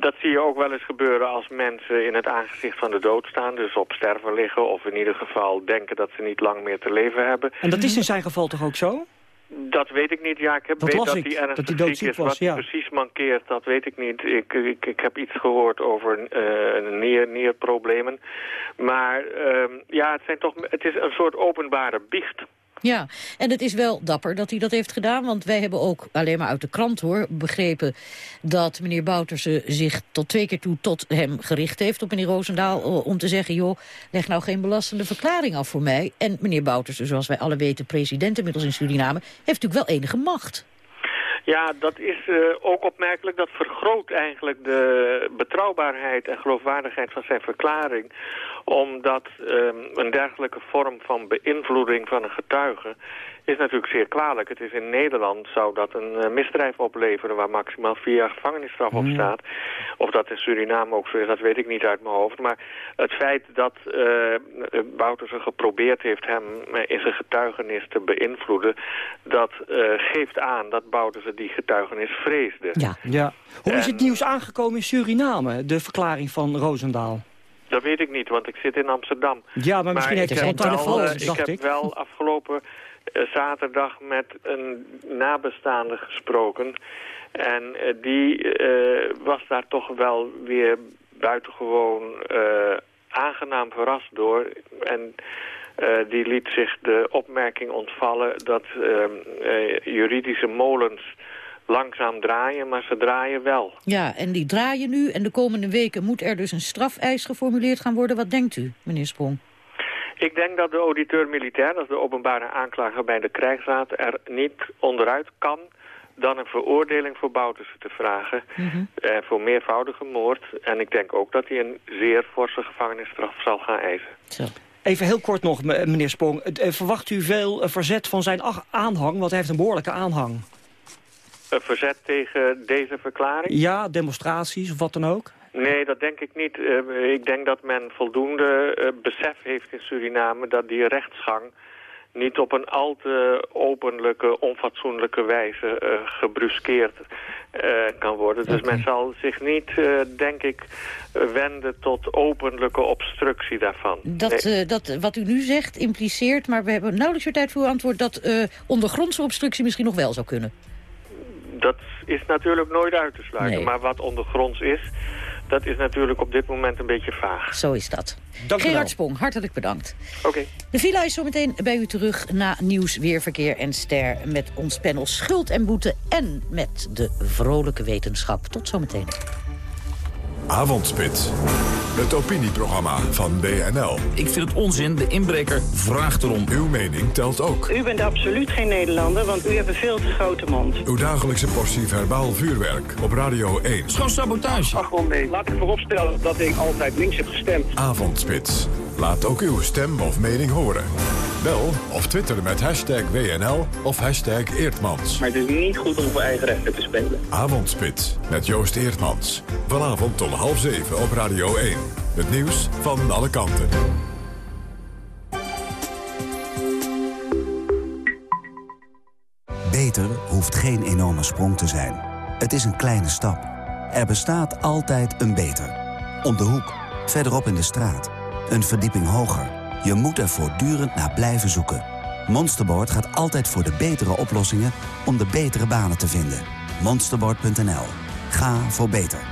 S49: Dat zie je ook wel eens gebeuren als mensen in het aangezicht van de dood staan. Dus op sterven liggen of in ieder geval denken dat ze niet lang meer te leven hebben.
S36: En dat is in zijn geval toch ook zo?
S49: Dat weet ik niet. Ja, ik heb
S36: dat
S49: weet dat
S36: ik,
S49: hij ernstig
S36: dat hij
S49: ziek is.
S36: Was,
S49: Wat
S36: ja.
S49: precies mankeert, dat weet ik niet. Ik, ik, ik heb iets gehoord over uh, neer, neerproblemen. Maar uh, ja, het, zijn toch, het is een soort openbare biecht.
S37: Ja, en het is wel dapper dat hij dat heeft gedaan. Want wij hebben ook alleen maar uit de krant hoor begrepen... dat meneer Bouterse zich tot twee keer toe tot hem gericht heeft... op meneer Roosendaal om te zeggen... joh, leg nou geen belastende verklaring af voor mij. En meneer Bouterse, zoals wij alle weten, president inmiddels in Suriname... heeft natuurlijk wel enige macht.
S49: Ja, dat is uh, ook opmerkelijk. Dat vergroot eigenlijk de betrouwbaarheid en geloofwaardigheid van zijn verklaring. Omdat um, een dergelijke vorm van beïnvloeding van een getuige is natuurlijk zeer kwalijk. Het is in Nederland zou dat een uh, misdrijf opleveren waar maximaal vier jaar gevangenisstraf op staat. Of dat in Suriname ook zo is, dat weet ik niet uit mijn hoofd. Maar het feit dat uh, Bouterse geprobeerd heeft hem in zijn getuigenis te beïnvloeden... dat uh, geeft aan dat Bouterse die getuigenis vreesde.
S36: Ja. ja. Hoe is het nieuws aangekomen in Suriname, de verklaring van Roosendaal?
S49: Dat weet ik niet, want ik zit in Amsterdam.
S36: Ja, maar misschien
S49: maar
S36: heeft hij een telefoon,
S49: uh, Ik heb wel afgelopen zaterdag met een nabestaande gesproken. En uh, die was daar toch wel weer buitengewoon aangenaam verrast door. En die liet zich de opmerking ontvallen dat juridische molens langzaam draaien, maar ze draaien wel.
S37: Ja, en die draaien nu en de komende weken moet er dus een strafeis geformuleerd gaan worden. Wat denkt u, meneer Sprong?
S49: Ik denk dat de auditeur militair, dat is de openbare aanklager bij de krijgsraad, er niet onderuit kan dan een veroordeling voor Bouterse te vragen mm -hmm. eh, voor meervoudige moord. En ik denk ook dat hij een zeer forse gevangenisstraf zal gaan eisen.
S37: Zo.
S36: Even heel kort nog, meneer Sprong. Verwacht u veel verzet van zijn aanhang? Want hij heeft een behoorlijke aanhang
S49: verzet tegen deze verklaring?
S36: Ja, demonstraties of wat dan ook?
S49: Nee, dat denk ik niet. Uh, ik denk dat men voldoende uh, besef heeft in Suriname dat die rechtsgang niet op een al te openlijke, onfatsoenlijke wijze uh, gebruskeerd uh, kan worden. Dus men zal zich niet, uh, denk ik, wenden tot openlijke obstructie daarvan.
S37: Dat, nee. dat wat u nu zegt impliceert, maar we hebben nauwelijks weer tijd voor uw antwoord... dat ondergrondse obstructie misschien nog wel zou kunnen.
S49: Dat is natuurlijk nooit uit te sluiten. Nee. Maar wat ondergronds is, dat is natuurlijk op dit moment een beetje vaag.
S37: Zo is dat.
S36: Dank
S37: Gerard Spong, hartelijk bedankt.
S49: Oké. Okay.
S37: De villa is zometeen bij u terug na nieuws, weerverkeer en ster... met ons panel Schuld en Boete en met de vrolijke wetenschap. Tot zometeen.
S31: Avondspits. Het opinieprogramma van BNL.
S50: Ik vind het onzin, de inbreker vraagt erom.
S31: Uw mening telt ook.
S51: U bent absoluut geen Nederlander, want u hebt een veel te grote mond.
S31: Uw dagelijkse portie verbaal vuurwerk op Radio 1.
S50: Schoon sabotage.
S52: Ach, gewoon nee. Laat ik vooropstellen dat ik altijd links heb gestemd.
S31: Avondspits. Laat ook uw stem of mening horen. Bel of twitter met hashtag WNL of hashtag Eertmans.
S52: Maar het is niet goed om voor eigen rechten te spelen.
S31: Avondspits met Joost Eertmans. Vanavond om half zeven op Radio 1. Het nieuws van alle kanten.
S53: Beter hoeft geen enorme sprong te zijn. Het is een kleine stap. Er bestaat altijd een beter. Om de hoek, verderop in de straat. Een verdieping hoger. Je moet er voortdurend naar blijven zoeken. Monsterboard gaat altijd voor de betere oplossingen om de betere banen te vinden. Monsterboard.nl. Ga voor beter.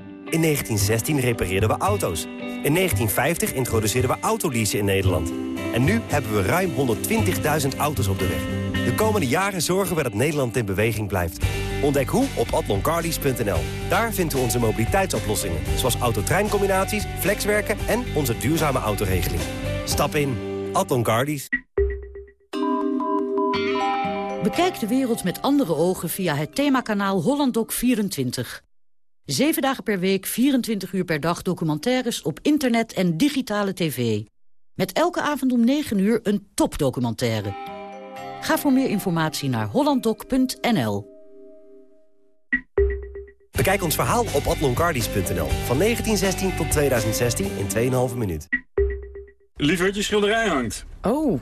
S54: In 1916 repareerden we auto's. In 1950 introduceerden we autoleasen in Nederland. En nu hebben we ruim 120.000 auto's op de weg. De komende jaren zorgen we dat Nederland in beweging blijft. Ontdek hoe op atloncarlies.nl. Daar vindt u onze mobiliteitsoplossingen. Zoals autotreincombinaties, flexwerken en onze duurzame autoregeling. Stap in. Atlon Carlies.
S37: Bekijk de wereld met andere ogen via het themakanaal HollandDoc24. Zeven dagen per week, 24 uur per dag documentaires op internet en digitale tv. Met elke avond om 9 uur een topdocumentaire. Ga voor meer informatie naar hollanddoc.nl.
S54: Bekijk ons verhaal op atloncardies.nl. Van 1916 tot 2016 in 2,5 minuut.
S55: Lieverd, je schilderij hangt.
S56: Oh,